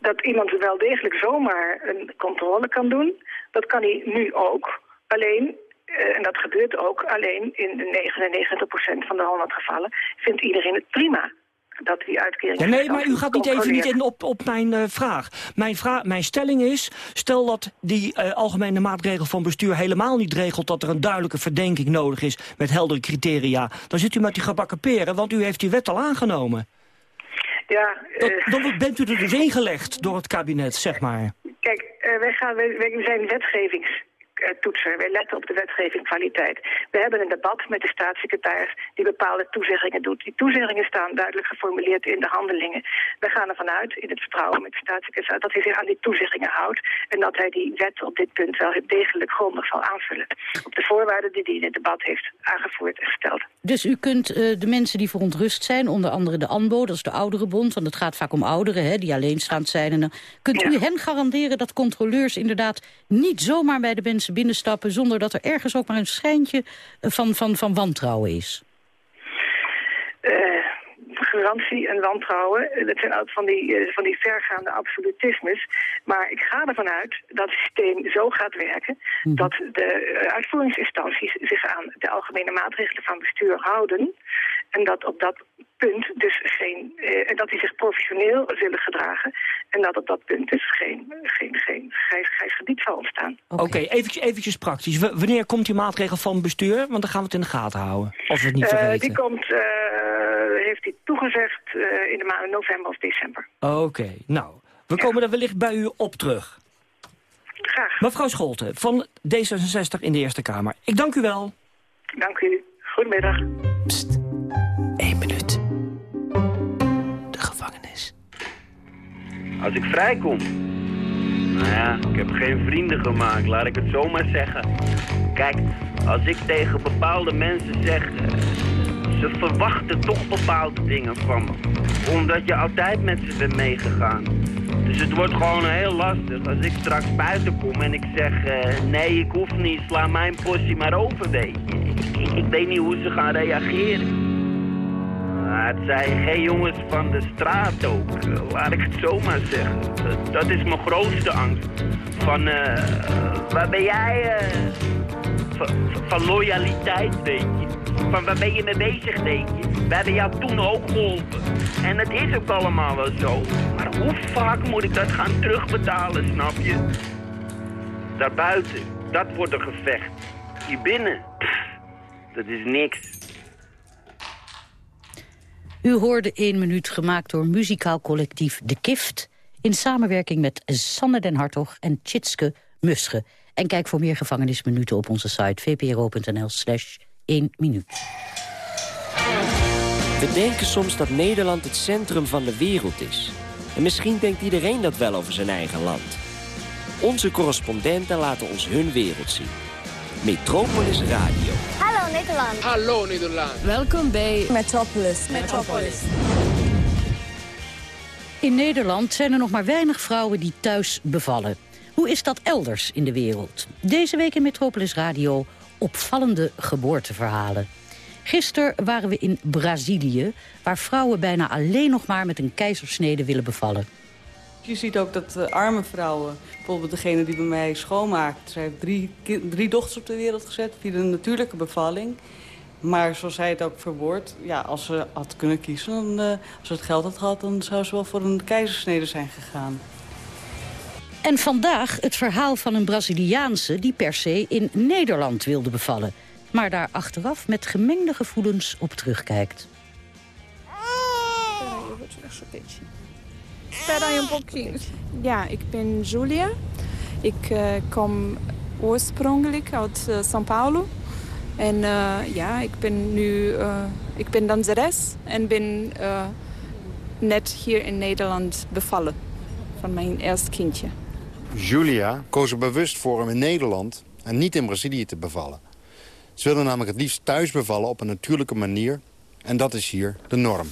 dat iemand wel degelijk zomaar een controle kan doen. Dat kan hij nu ook. Alleen, en dat gebeurt ook, alleen in de 99% van de 100 gevallen vindt iedereen het prima. Dat die uitkering... Ja, nee, maar u gaat niet even niet in op, op mijn eh, vraag. Mijn, vraag. mijn stelling is, stel dat die eh, algemene maatregel van bestuur helemaal niet regelt dat er een duidelijke verdenking nodig is met heldere criteria. Dan zit u met die gebakken peren, want u heeft die wet al aangenomen. Ja, Dan, eh, dan bent u er dus ingelegd door het kabinet, zeg maar. Kijk, eh, wij, gaan, wij, wij zijn wetgevingstoetser. Wij letten op de wetgeving kwaliteit. We hebben een debat met de staatssecretaris die bepaalde toezeggingen doet. Die toezeggingen staan duidelijk geformuleerd in de handelingen. Wij gaan ervan uit, in het vertrouwen met de staatssecretaris, dat hij zich aan die toezeggingen houdt. En dat hij die wet op dit punt wel degelijk grondig zal aanvullen. Op de voorwaarden die hij in het debat heeft aangevoerd en gesteld. Dus u kunt eh, de mensen die verontrust zijn, onder andere de ANBO, dat is de ouderenbond, want het gaat vaak om ouderen hè, die alleenstaand zijn. En dan kunt u hen garanderen dat controleurs inderdaad niet zomaar bij de mensen binnenstappen zonder dat er ergens ook maar een schijntje eh, van, van, van wantrouwen is? eh, garantie en wantrouwen. Eh, Dat zijn altijd van die, van die vergaande absolutismes. Maar ik ga ervan uit dat het systeem zo gaat werken... dat de uitvoeringsinstanties zich aan de algemene maatregelen van bestuur houden. En dat op dat punt dus geen... eh, en dat die zich professioneel zullen gedragen. En dat op dat punt dus geen, geen, geen grijs, grijs gebied zal ontstaan. Oké, eventjes, eventjes praktisch. W- wanneer komt die maatregel van bestuur? Want dan gaan we het in de gaten houden, als we het niet Eh, die komt, eh, heeft hij toegezegd eh, in de maanden november of december. Oké, nou, we komen er wellicht bij u op terug. Graag. Mevrouw Scholten van D66 in de Eerste Kamer. Ik dank u wel. Dank u. Goedemiddag. Als ik vrijkom. Nou ja, ik heb geen vrienden gemaakt, laat ik het zo maar zeggen. Kijk, als ik tegen bepaalde mensen zeg... eh, ze verwachten toch bepaalde dingen van me. Omdat je altijd met ze bent meegegaan. Dus het wordt gewoon heel lastig als ik straks buiten kom en ik zeg... eh, nee, ik hoef niet, sla mijn portie maar over, weet je. Ik weet niet hoe ze gaan reageren. Ah, het zijn geen jongens van de straat ook, eh, laat ik het zo maar zeggen. Dat, dat is mijn grootste angst. Van, eh, waar ben jij... eh, van, loyaliteit, weet je. Van waar ben je mee bezig, denk je. We hebben jou toen ook geholpen. En het is ook allemaal wel zo. Maar hoe vaak moet ik dat gaan terugbetalen, snap je? Daarbuiten, dat wordt een gevecht. Hier binnen, dat is niks. U hoorde één minuut gemaakt door muzikaal collectief De Kift... in samenwerking met Sanne den Hartog en Tjitske Musche. En kijk voor meer gevangenisminuten op onze site vpro.nl slash 1 minuut. We denken soms dat Nederland het centrum van de wereld is. En misschien denkt iedereen dat wel over zijn eigen land. Onze correspondenten laten ons hun wereld zien. Metropolis Radio. Hallo Nederland. Hallo Nederland. Welkom bij Metropolis. Metropolis. In Nederland zijn er nog maar weinig vrouwen die thuis bevallen. Hoe is dat elders in de wereld? Deze week in Metropolis Radio opvallende geboorteverhalen. Gisteren waren we in Brazilië, waar vrouwen bijna alleen nog maar met een keizersnede willen bevallen. Je ziet ook dat uh, arme vrouwen, bijvoorbeeld degene die bij mij schoonmaakt... zij heeft drie, drie dochters op de wereld gezet via een natuurlijke bevalling. Maar zoals zij het ook verwoordt, ja, als ze had kunnen kiezen... Uh, als ze het geld had gehad, dan zou ze wel voor een keizersnede zijn gegaan. En vandaag het verhaal van een Braziliaanse die per se in Nederland wilde bevallen. Maar daar achteraf met gemengde gevoelens op terugkijkt. Um pouquinho. Ja, ik ben Julia. Ik uh, kom oorspronkelijk uit uh, São Paulo. En uh, ja, ik ben nu ik ben danseres en ben net hier in Nederland bevallen van mijn eerste kindje. Julia koos er bewust voor om in Nederland en niet in Brazilië te bevallen. Ze wilde namelijk het liefst thuis bevallen op een natuurlijke manier. En dat is hier de norm.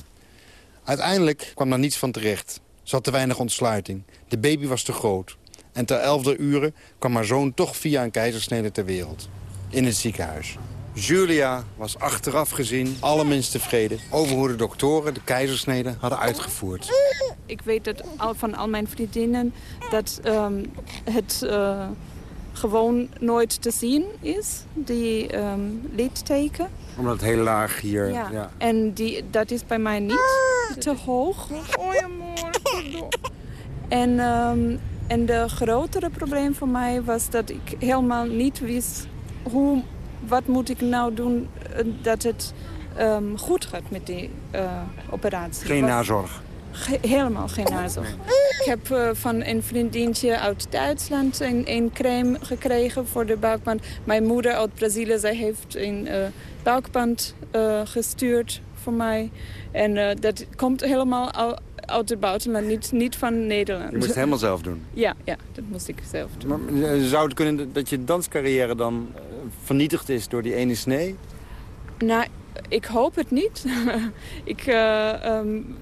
Uiteindelijk kwam daar niets van terecht. Ze had te weinig ontsluiting. De baby was te groot. En ter elfde uren kwam haar zoon toch via een keizersnede ter wereld. In het ziekenhuis. Julia was achteraf gezien allerminst tevreden... over hoe de doktoren de keizersnede hadden uitgevoerd. Ik weet dat al van al mijn vriendinnen dat um, het uh, gewoon nooit te zien is, die um, litteken. Omdat het heel laag hier... Ja, ja. en die, dat is bij mij niet te hoog. En, um, en de grotere probleem voor mij was dat ik helemaal niet wist... hoe, wat moet ik nou doen dat het um, goed gaat met die uh, operatie. Geen nazorg? Ge helemaal geen nazorg. Ik heb uh, van een vriendientje uit Duitsland een, een crème gekregen voor de buikband. Mijn moeder uit Brazilië, zij heeft een uh, buikband gestuurd voor mij. En dat komt helemaal uit het buitenland, niet, niet van Nederland. Je moest het helemaal zelf doen? Ja, ja dat moest ik zelf doen. Maar zou het kunnen dat je danscarrière dan vernietigd is door die ene snee? Nou, ik hoop het niet. [laughs] ik... Um,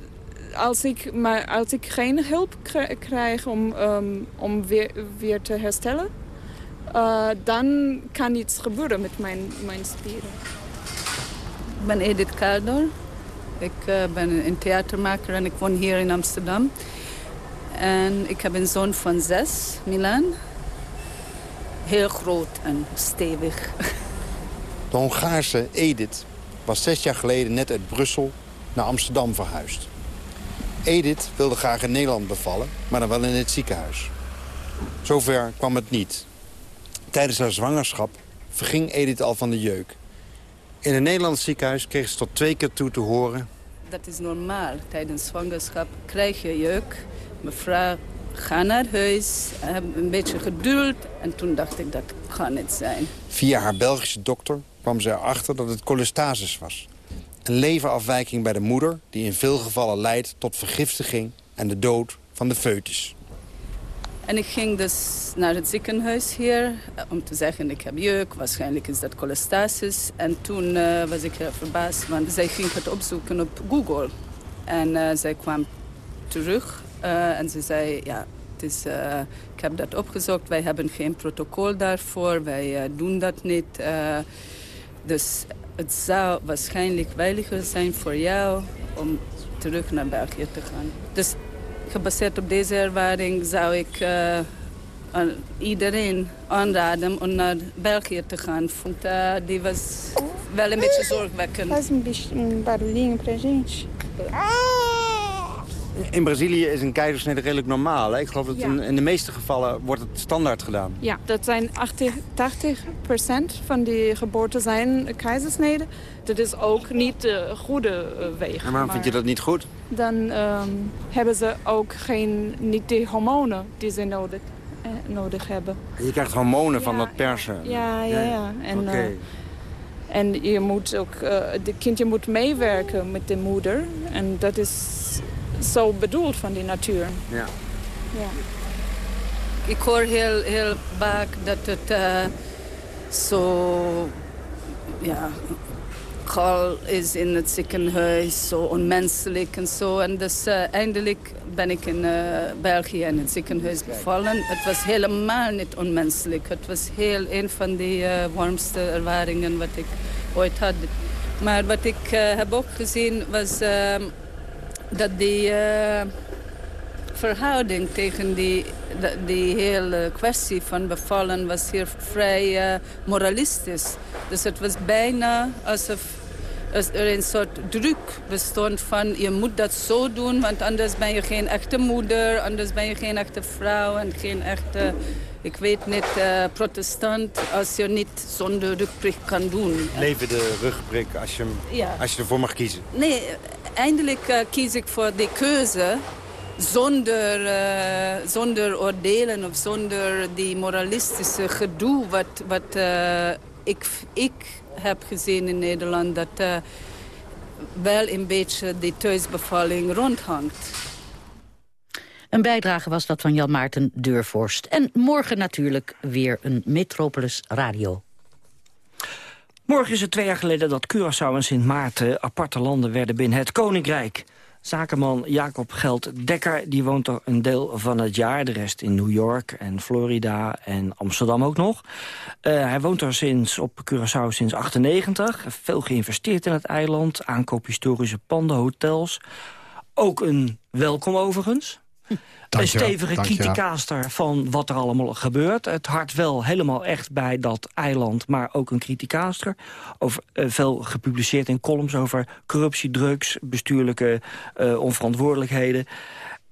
als ik, maar als ik geen hulp krijg om, um, om weer, weer te herstellen... Uh, dan kan iets gebeuren met mijn, mijn spieren. Ik ben Edith Kaldor. Ik uh, ben een theatermaker en ik woon hier in Amsterdam. En ik heb een zoon van zes, Milan. Heel groot en stevig. [laughs] De Hongaarse Edith was zes jaar geleden net uit Brussel naar Amsterdam verhuisd. Edith wilde graag in Nederland bevallen, maar dan wel in het ziekenhuis. Zover kwam het niet. Tijdens haar zwangerschap verging Edith al van de jeuk. In een Nederlands ziekenhuis kreeg ze tot twee keer toe te horen... Dat is normaal. Tijdens zwangerschap krijg je jeuk. Mevrouw, ga naar huis, heb een beetje geduld. En toen dacht ik, dat kan niet zijn. Via haar Belgische dokter kwam ze erachter dat het cholestasis was. Een leverafwijking bij de moeder die in veel gevallen leidt tot vergiftiging en de dood van de foetus. En ik ging dus naar het ziekenhuis hier eh, om te zeggen ik heb jeuk. Waarschijnlijk is dat cholestasis. En toen uh, was ik heel verbaasd, want zij ging het opzoeken op Google. En uh, zij kwam terug en ze zei, ja, het is, ik heb dat opgezocht. Wij hebben geen protocol daarvoor, wij doen dat niet. dus het zou waarschijnlijk veiliger zijn voor jou om terug naar België te gaan. Dus gebaseerd op deze ervaring zou ik uh, iedereen aanraden om naar België te gaan. Want uh, die was wel een beetje zorgwekkend. Faz een um barulhinho pra gente. In Brazilië is een keizersnede redelijk normaal. Hè? Ik geloof dat Ja. in, in de meeste gevallen wordt het standaard gedaan. Ja, dat zijn 80, 80 van die geboorten zijn keizersnede. Dat is ook niet de goede uh, weg. En waarom maar- vind je dat niet goed? Dan ehm, hebben ze ook geen, niet de hormonen die ze nodig, eh, nodig hebben. Je krijgt hormonen van dat persen? Ja, ja, ja. En, eh, en je moet ook, uh, de kindje moet meewerken met de moeder. En dat is zo bedoeld van die natuur. Ja. ja. Ik hoor heel, heel vaak dat het uh, zo... Ja, gal is in het ziekenhuis, zo onmenselijk en zo. En dus uh, eindelijk ben ik in uh, België in het ziekenhuis bevallen. Het was helemaal niet onmenselijk. Het was heel een van de uh, warmste ervaringen wat ik ooit had. Maar wat ik heb ook gezien was ehm, dat die verhouding tegen die, die hele kwestie van bevallen was hier vrij moralistisch. Dus het was bijna alsof er een soort druk bestond van je moet dat zo doen, want anders ben je geen echte moeder, anders ben je geen echte vrouw en geen echte, ik weet niet, uh, protestant als je niet zonder rugprik kan doen. Leven de rugprik als je, ja. als je ervoor mag kiezen? Nee, eindelijk uh, kies ik voor die keuze zonder, uh, zonder oordelen of zonder die moralistische gedoe wat, wat ik, ik heb gezien in Nederland dat uh, wel een beetje die thuisbevalling rondhangt. Een bijdrage was dat van Jan Maarten Deurvorst. En morgen natuurlijk weer een Metropolis Radio. Morgen is het twee jaar geleden dat Curaçao en Sint Maarten aparte landen werden binnen het Koninkrijk. Zakenman Jacob Geld Dekker die woont er een deel van het jaar. De rest in New York en Florida en Amsterdam ook nog. Uh, hij woont er sinds, op Curaçao sinds 98. Veel geïnvesteerd in het eiland. Aankoop historische panden, hotels. Ook een welkom overigens een stevige criticaaster van wat er allemaal gebeurt. Het hart wel helemaal echt bij dat eiland, maar ook een criticaaster. Over, uh, veel gepubliceerd in columns over corruptie, drugs, bestuurlijke uh, onverantwoordelijkheden.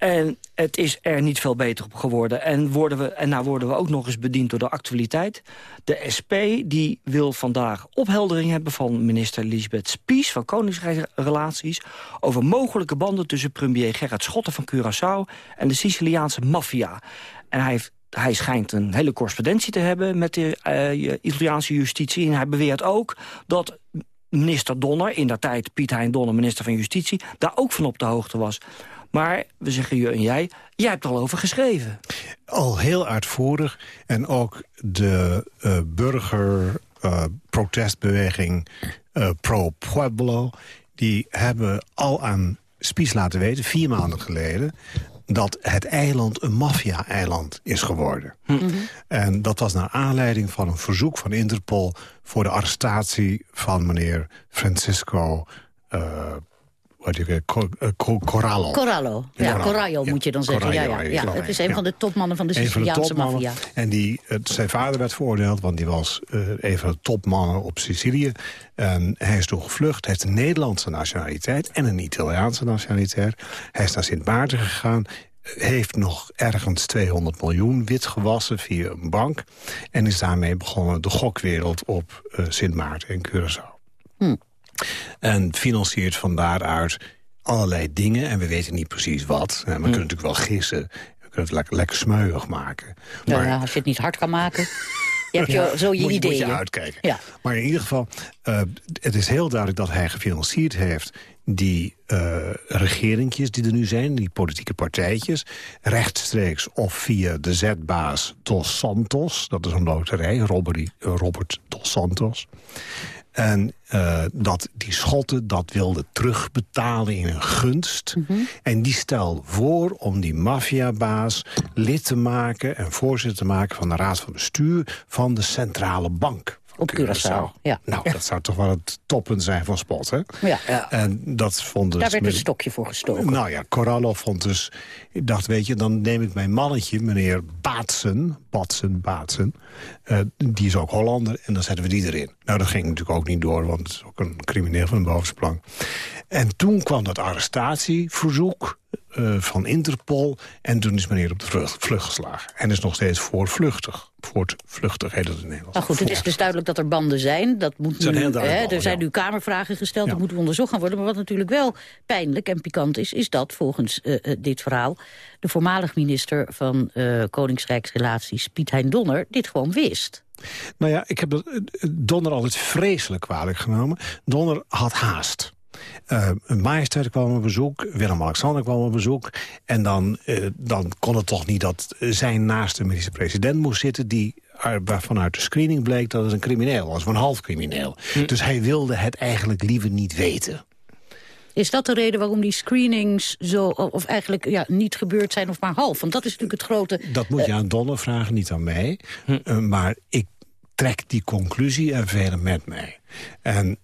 En het is er niet veel beter op geworden. En, worden we, en nou worden we ook nog eens bediend door de actualiteit. De SP die wil vandaag opheldering hebben van minister Lisbeth Spies... van Koningsrijksrelaties over mogelijke banden tussen premier Gerard Schotten van Curaçao... en de Siciliaanse maffia. En hij heeft hij schijnt een hele correspondentie te hebben met de uh, Italiaanse justitie. En hij beweert ook dat minister Donner, in dat tijd Piet Hein Donner, minister van Justitie... daar ook van op de hoogte was. Maar, we zeggen je en jij, jij hebt er al over geschreven. Al heel uitvoerig. En ook de uh, burgerprotestbeweging uh, uh, Pro Pueblo... die hebben al aan Spies laten weten, vier maanden geleden dat het eiland een maffia-eiland is geworden. Hm. En dat was naar aanleiding van een verzoek van Interpol... voor de arrestatie van meneer Francisco uh, wat je, Corallo. Corallo, ja, Corallo moet je dan zeggen. ja, ja, ja. Het is een van de topmannen van de Siciliaanse maffia. En die, zijn vader werd veroordeeld, want die was een van de topmannen op Sicilië. En hij is toen gevlucht, heeft een Nederlandse nationaliteit en een Italiaanse nationaliteit. Hij is naar Sint Maarten gegaan, heeft nog ergens 200 miljoen wit gewassen via een bank... en is daarmee begonnen de gokwereld op Sint Maarten en Curaçao. En financiert van daaruit allerlei dingen. En we weten niet precies wat. We kunnen natuurlijk wel gissen. We kunnen het lekker, lekker smeuig maken. Maar, ja, als je het niet hard kan maken... Je hebt [laughs] ja, zo je moet, ideeën. Moet je uitkijken. Ja. Maar in ieder geval, uh, het is heel duidelijk dat hij gefinancierd heeft... die uh, regeringjes die er nu zijn, die politieke partijtjes... rechtstreeks of via de zetbaas Dos Santos... dat is een loterij, Robert, Robert Dos Santos... En uh, dat die Schotten dat wilden terugbetalen in een gunst. Mm -hmm. En die stelde voor om die maffiabaas lid te maken... en voorzitter te maken van de raad van bestuur van de centrale bank. Op Curaçao, ja. Nou, dat zou toch wel het toppen zijn van spot, hè? Ja. ja. En dat vond dus... Daar werd een stokje voor gestoken. Nou ja, Corallo vond dus... Ik dacht, weet je, dan neem ik mijn mannetje, meneer Baatsen... Batsen, Baatsen, uh, die is ook Hollander, en dan zetten we die erin. Nou, dat ging natuurlijk ook niet door, want het is ook een crimineel van de bovenste plank. En toen kwam dat arrestatieverzoek eh, van Interpol. En toen is meneer op de vlucht, vlucht geslagen. En is nog steeds voortvluchtig. Voortvluchtig heet het in Nederland. Nou goed, het is dus duidelijk dat er banden zijn. Dat moet zijn nu, heel duidelijk hè, er zijn nu kamervragen gesteld, dat moeten onderzocht gaan worden. Maar wat natuurlijk wel pijnlijk en pikant is... is dat volgens eh, eh, dit verhaal de voormalig minister van eh, Koningsrijksrelaties... Piet Hein Donner dit gewoon wist. Nou ja, ik heb dat, Donner altijd vreselijk kwalijk genomen. Donner had haast. Uh, Majesteit kwam op bezoek, Willem-Alexander kwam op bezoek... en dan, uh, dan kon het toch niet dat zijn naaste minister-president moest zitten... die waarvan uit de screening bleek dat het een crimineel was, een half crimineel. Hm. Dus hij wilde het eigenlijk liever niet weten. Is dat de reden waarom die screenings zo, of eigenlijk ja, niet gebeurd zijn of maar half? Want dat is natuurlijk het grote... Dat moet je aan Donner vragen, niet aan mij. Uh, maar ik trek die conclusie en verder met mij. En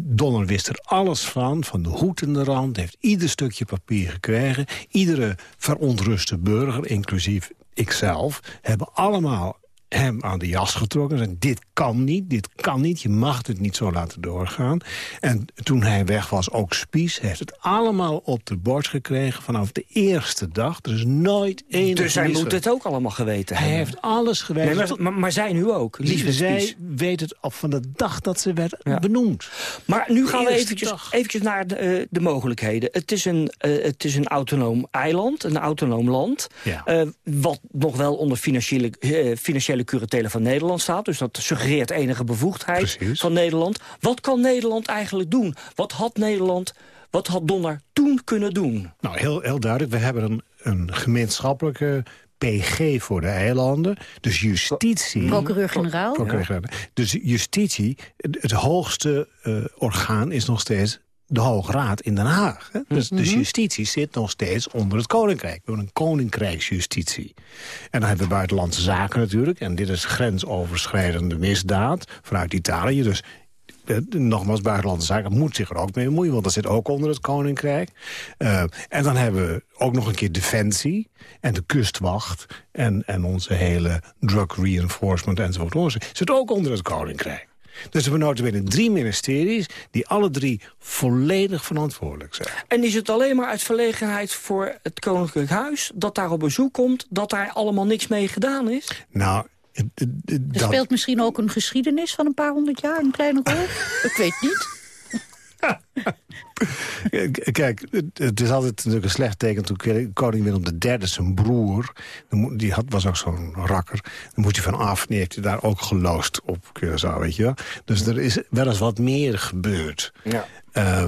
Donner wist er alles van, van de hoed in de rand... heeft ieder stukje papier gekregen. Iedere verontruste burger, inclusief ikzelf... hebben allemaal hem aan de jas getrokken. En dit kan niet, dit kan niet, je mag het niet zo laten doorgaan. En toen hij weg was, ook Spies, heeft het allemaal op de borst gekregen... vanaf de eerste dag. Er is nooit één... Dus hij moet het ook allemaal geweten Hij hebben. heeft alles geweten. Nee, maar, maar, maar, zij nu ook, lieve zij Spies. weet het al van de dag dat ze werd ja. benoemd. Maar nu gaan we eventjes, eventjes naar de, uh, de, mogelijkheden. Het is, een, uh, het is een autonoom eiland, een autonoom land... Ja. Uh, wat nog wel onder financiële, financiële curatele van Nederland staat. Dus dat suggereert enige bevoegdheid Precies. van Nederland. Wat kan Nederland eigenlijk doen? Wat had Nederland, wat had Donner toen kunnen doen? Nou, heel, heel duidelijk. We hebben een, een gemeenschappelijke PG voor de eilanden. Dus justitie... Procureur-generaal. Procureur dus justitie, het hoogste uh, orgaan is nog steeds de Hoge Raad in Den Haag. Hè? Dus, Mhm. dus justitie zit nog steeds onder het Koninkrijk. We hebben een koninkrijksjustitie. En dan hebben we buitenlandse zaken natuurlijk. En dit is grensoverschrijdende misdaad vanuit Italië. Dus eh, nogmaals, buitenlandse zaken moet zich er ook mee bemoeien... want dat zit ook onder het Koninkrijk. Uh, en dan hebben we ook nog een keer Defensie en de kustwacht... en, en onze hele drug reinforcement enzovoort. zit ook onder het Koninkrijk. Dus we hebben binnen drie ministeries die alle drie volledig verantwoordelijk zijn. En is het alleen maar uit verlegenheid voor het Koninklijk Huis... dat daar op bezoek komt, dat daar allemaal niks mee gedaan is? Nou, er speelt misschien ook een geschiedenis van een paar honderd jaar, een kleine rol? [laughs] Ik weet niet. [laughs] Kijk, het is altijd natuurlijk een slecht teken... toen koning Willem III, zijn broer... die had, was ook zo'n rakker... dan moet je van af, die heeft hij daar ook geloosd op Curaçao, weet je wel. Dus er is wel eens wat meer gebeurd. Ja. Uh,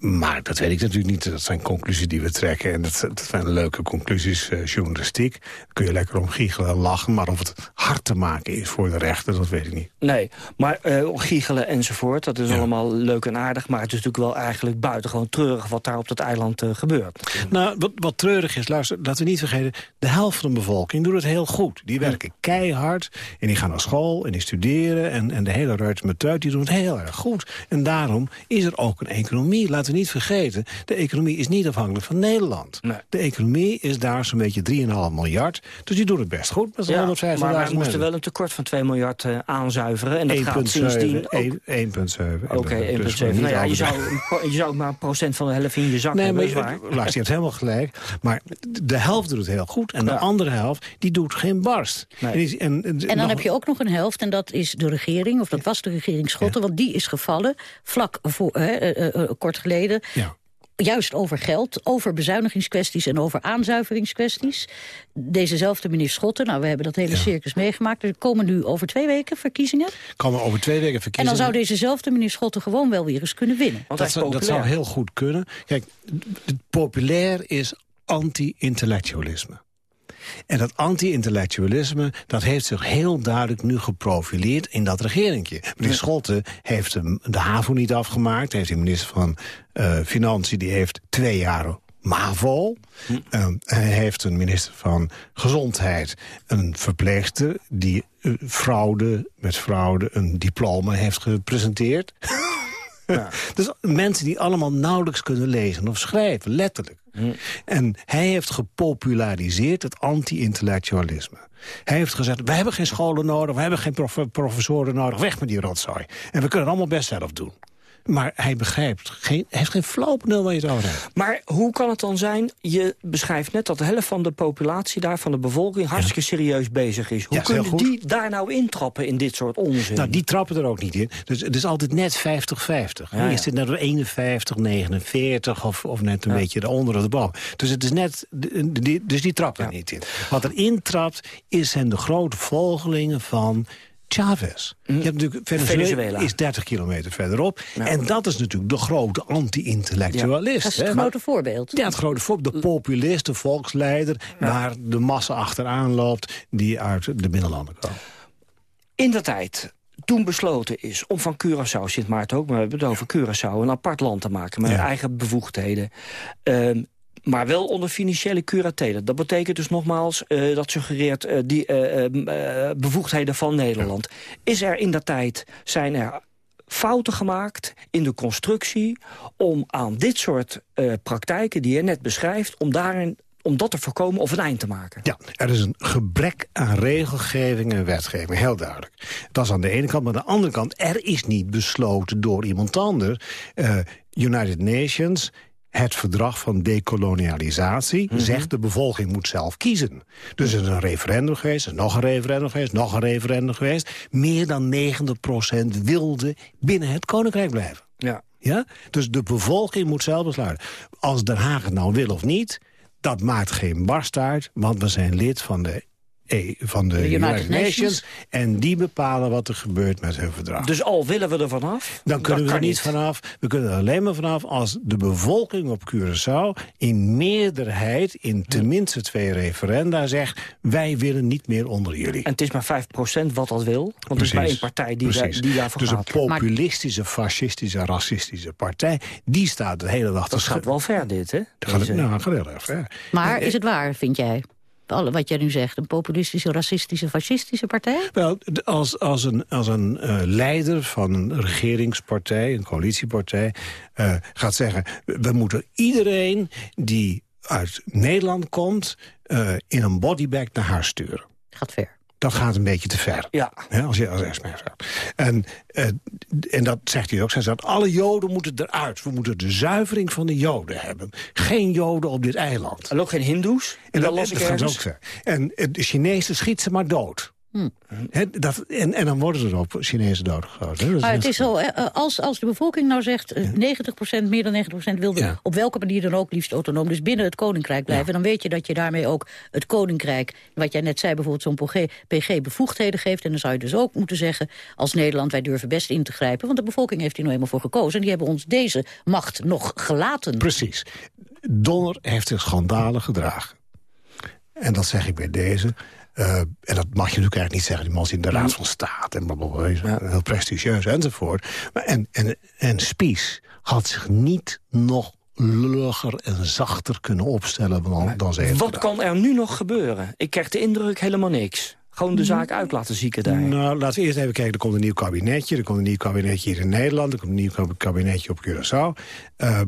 maar dat weet ik natuurlijk niet. Dat zijn conclusies die we trekken. En dat, dat zijn leuke conclusies, uh, journalistiek. Daar kun je lekker om giechelen en lachen. Maar of het hard te maken is voor de rechter, dat weet ik niet. Nee, maar uh, giechelen enzovoort, dat is ja. allemaal leuk en aardig. Maar het is natuurlijk wel eigenlijk buitengewoon treurig... wat daar op dat eiland uh, gebeurt. Nou, wat, wat treurig is, luister, laten we niet vergeten... de helft van de bevolking doet het heel goed. Die werken keihard en die gaan naar school en die studeren... en, en de hele ruit met tuit, die doen het heel erg goed. En daarom is er ook een economie. Laten niet vergeten, de economie is niet afhankelijk van Nederland. Nee. De economie is daar zo'n beetje 3,5 miljard. Dus die doet het best goed met ja, 150.000 Maar wij mensen. moesten wel een tekort van 2 miljard uh, aanzuiveren. En dat 1, gaat sindsdien ook... 1,7. Oké, okay, 1,7. Dus nou ja, je zou, je zou maar een procent van de helft in je zak nee, hebben, maar, je hebt helemaal gelijk. Maar de helft doet het heel goed. En de andere helft, die doet geen barst. Nee. En, die, en, en, dan nog... heb je ook nog een helft, en dat is de regering... of dat was de regering Schotten, ja. want die is gevallen... vlak voor, uh, uh, kort geleden... Ja juist over geld, over bezuinigingskwesties en over aanzuiveringskwesties. Dezezelfde minister Schotten, nou we hebben dat hele ja. circus meegemaakt. Er komen nu over twee weken verkiezingen. Komen over twee weken En verkiezingen. dan zou dezezelfde minister Schotten gewoon wel weer eens kunnen winnen. Want dat, zou, dat zou heel goed kunnen. Kijk, populair is anti-intellectualisme. En dat anti-intellectualisme, dat heeft zich heel duidelijk nu geprofileerd in dat regeringje. Meneer Schotten heeft de HAVO niet afgemaakt. Heeft de minister van uh, Financiën, die heeft twee jaar MAVO. Hm. Um, hij heeft een minister van Gezondheid, een verpleegster... die uh, fraude, met fraude een diploma heeft gepresenteerd. [laughs] Ja. [laughs] dus mensen die allemaal nauwelijks kunnen lezen of schrijven, letterlijk. Hm. En hij heeft gepopulariseerd het anti-intellectualisme. Hij heeft gezegd, we hebben geen scholen nodig, we hebben geen prof professoren nodig, weg met die rotzooi. En we kunnen het allemaal best zelf doen. Maar hij begrijpt, geen, hij heeft geen flauw benul waar je het over hebt. Maar hoe kan het dan zijn, je beschrijft net dat de helft van de populatie daar, van de bevolking, hartstikke serieus bezig is. Hoe Ja, kunnen die daar nou intrappen in dit soort onzin? Nou, die trappen er ook niet in. Dus het is altijd net 50-50. Ja. Je zit net op 51, 49 of, of net een beetje eronder of erboven. Dus het is net, de- die, dus die trapt er niet in. Wat er intrapt, is zijn de grote volgelingen van Chavez. Je hebt natuurlijk Venezuela, Venezuela. is 30 kilometer verderop. En dat is natuurlijk de grote anti-intellectualist. Dat is het hè. grote voorbeeld. Ja, het grote voorbeeld. De populist, de volksleider... waar de massa achteraan loopt die uit de binnenlanden komen. In de tijd, toen besloten is om van Curaçao, Sint Maarten ook... maar we hebben het over Curaçao, een apart land te maken... met Ja. eigen bevoegdheden. Ehm, maar wel onder financiële curatelen. Dat betekent dus nogmaals, eh, dat suggereert eh, die eh, bevoegdheden van Nederland. Is er in de tijd, zijn er fouten gemaakt in de constructie... om aan dit soort praktijken die je net beschrijft... om daarin om dat te voorkomen of een eind te maken. Ja, er is een gebrek aan regelgeving en wetgeving, heel duidelijk. Dat is aan de ene kant, maar aan de andere kant... er is niet besloten door iemand anders. United Nations, het verdrag van decolonialisatie... zegt de bevolking moet zelf kiezen. Dus er is een referendum geweest, er is nog een referendum geweest... nog een referendum geweest. Meer dan 90% wilde binnen het koninkrijk blijven. Ja. Ja? Dus de bevolking moet zelf besluiten. Als Den Haag het nou wil of niet, dat maakt geen barst uit... want we zijn lid van de, E- van de, De United United, Nations, Nations. en die bepalen wat er gebeurt met hun verdrag. Dus al willen we er vanaf, Dan kunnen we er niet vanaf. We kunnen er alleen maar vanaf als de bevolking op Curaçao... in meerderheid, in tenminste twee referenda zegt... wij willen niet meer onder jullie. En het is maar 5% wat dat wil. Want er is maar één partij die, daar- die daarvoor dus gaat. een populistische, fascistische, racistische partij... die staat de hele dag te Dat gaat wel ver, dit, hè? Dat gaat, nou, gaat heel erg ver. Maar Eh, is het waar, vind jij? Alle, wat jij nu zegt, een populistische, racistische, fascistische partij? Wel, als, als een, als een eh, leider van een regeringspartij, een coalitiepartij... eh, gaat zeggen, we moeten iedereen die uit Nederland komt... eh, in een bodybag naar huis sturen. Gaat ver. Dat gaat een beetje te ver. Ja. Als je als zegt. En, eh, en dat zegt hij ook. Zij zegt, alle Joden moeten eruit. We moeten de zuivering van de Joden hebben. Geen Joden op dit eiland. En ook geen hindoes? En dat las ik ergens. ook. En eh, de Chinezen schiet ze maar dood. Hè, dat, en, en dan worden er ook Chinezen doodgeschoten. Maar het is zo, eh, als, als de bevolking nou zegt, eh, 90%, meer dan 90% wilde Ja. op welke manier dan ook liefst autonoom, dus binnen het koninkrijk blijven, dan weet je dat je daarmee ook het koninkrijk, wat jij net zei, bijvoorbeeld zo'n PG, PG bevoegdheden geeft. En dan zou je dus ook moeten zeggen, als Nederland, wij durven best in te grijpen, want de bevolking heeft hier nou eenmaal voor gekozen en die hebben ons deze macht nog gelaten. Precies. Donner heeft zich schandalig gedragen. En dat zeg ik bij deze. Eh, en dat mag je natuurlijk eigenlijk niet zeggen. Die man zit in de Raad van State en blablabla. Heel prestigieus enzovoort. Maar en, en, en Spies had zich niet nog lulliger en zachter kunnen opstellen dan, dan ze heeft Wat kan er nu nog gebeuren? Ik krijg de indruk helemaal niks. Gewoon de zaak uit laten zieken daar. Nou, laten we eerst even kijken. Er komt een nieuw kabinetje. Er komt een nieuw kabinetje hier in Nederland. Er komt een nieuw kab- kabinetje op Curaçao. Eh,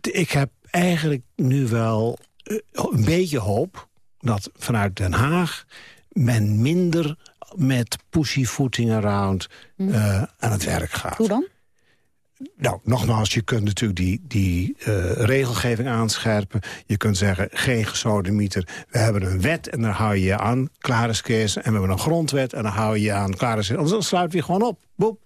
ik heb eigenlijk nu wel eh, een beetje hoop... dat vanuit Den Haag men minder met pussyfooting around eh, aan het werk gaat. Hoe dan? Nou, nogmaals, je kunt natuurlijk die, die eh, regelgeving aanscherpen. Je kunt zeggen, geen gesodemieter. We hebben een wet en daar hou je je aan. Klaar is Kees. En we hebben een grondwet en daar hou je je aan. Klaar is Anders dan sluit je gewoon op. Boep.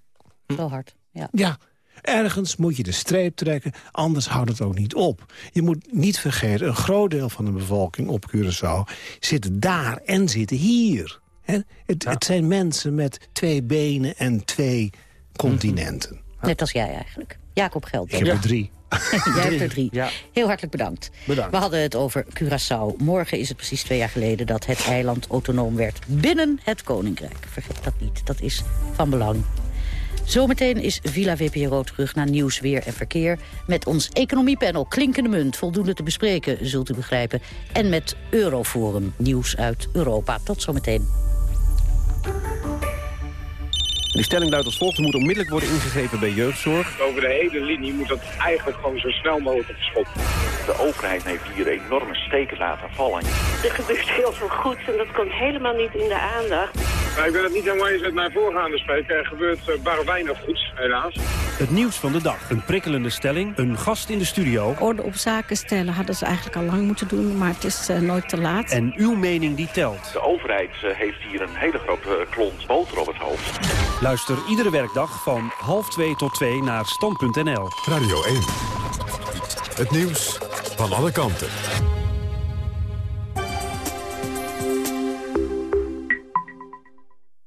Zo hard, ja. Ja, ergens moet je de streep trekken, anders houdt het ook niet op. Je moet niet vergeten, een groot deel van de bevolking op Curaçao... zit daar en zit hier. Hè? Het, het zijn mensen met twee benen en twee continenten. Net als jij eigenlijk. Jacob Geld. Ik heb er drie. [laughs] Jij hebt er drie. Heel hartelijk bedankt. Bedankt. We hadden het over Curaçao. Morgen is het precies twee jaar geleden dat het eiland autonoom werd binnen het Koninkrijk. Vergeet dat niet, dat is van belang. Zometeen is Villa VPRO terug naar nieuws, weer en verkeer... met ons economiepanel Klinkende Munt, voldoende te bespreken, zult u begrijpen... en met Euroforum, nieuws uit Europa. Tot zometeen. Die stelling luidt als volgt. Er moet onmiddellijk worden ingegrepen bij jeugdzorg. Over de hele linie moet dat eigenlijk gewoon zo snel mogelijk op de schop. De overheid heeft hier enorme steken laten vallen. Er gebeurt heel veel goeds en dat komt helemaal niet in de aandacht. Nou, ik ben het niet helemaal eens met mijn voorgaande spreker. Er gebeurt uh, bar weinig goeds, helaas. Het nieuws van de dag. Een prikkelende stelling. Een gast in de studio. Orde op zaken stellen hadden ze eigenlijk al lang moeten doen. Maar het is uh, nooit te laat. En uw mening die telt. De overheid uh, heeft hier een hele grote klont boter op het hoofd. Luister iedere werkdag van half twee tot twee naar stand.nl. Radio 1. Het nieuws van alle kanten.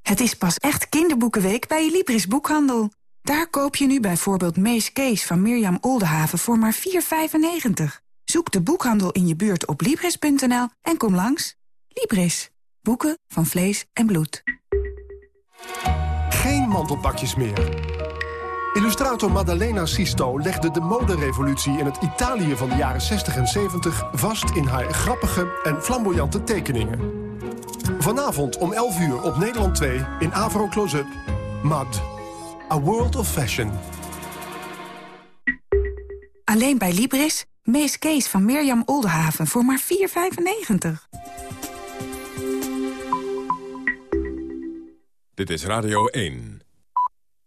Het is pas echt kinderboekenweek bij je Libris Boekhandel. Daar koop je nu bijvoorbeeld Mees Kees van Mirjam Oldenhaven voor maar 4,95. Zoek de boekhandel in je buurt op Libris.nl en kom langs. Libris. Boeken van vlees en bloed. Geen mantelpakjes meer. Illustrator Maddalena Sisto legde de moderevolutie in het Italië van de jaren 60 en 70 vast in haar grappige en flamboyante tekeningen. Vanavond om 11 uur op Nederland 2 in Avro Close-up. Mad. A World of Fashion. Alleen bij Libris. Mees Kees van Mirjam Oldenhaven voor maar 4,95. Dit is Radio 1.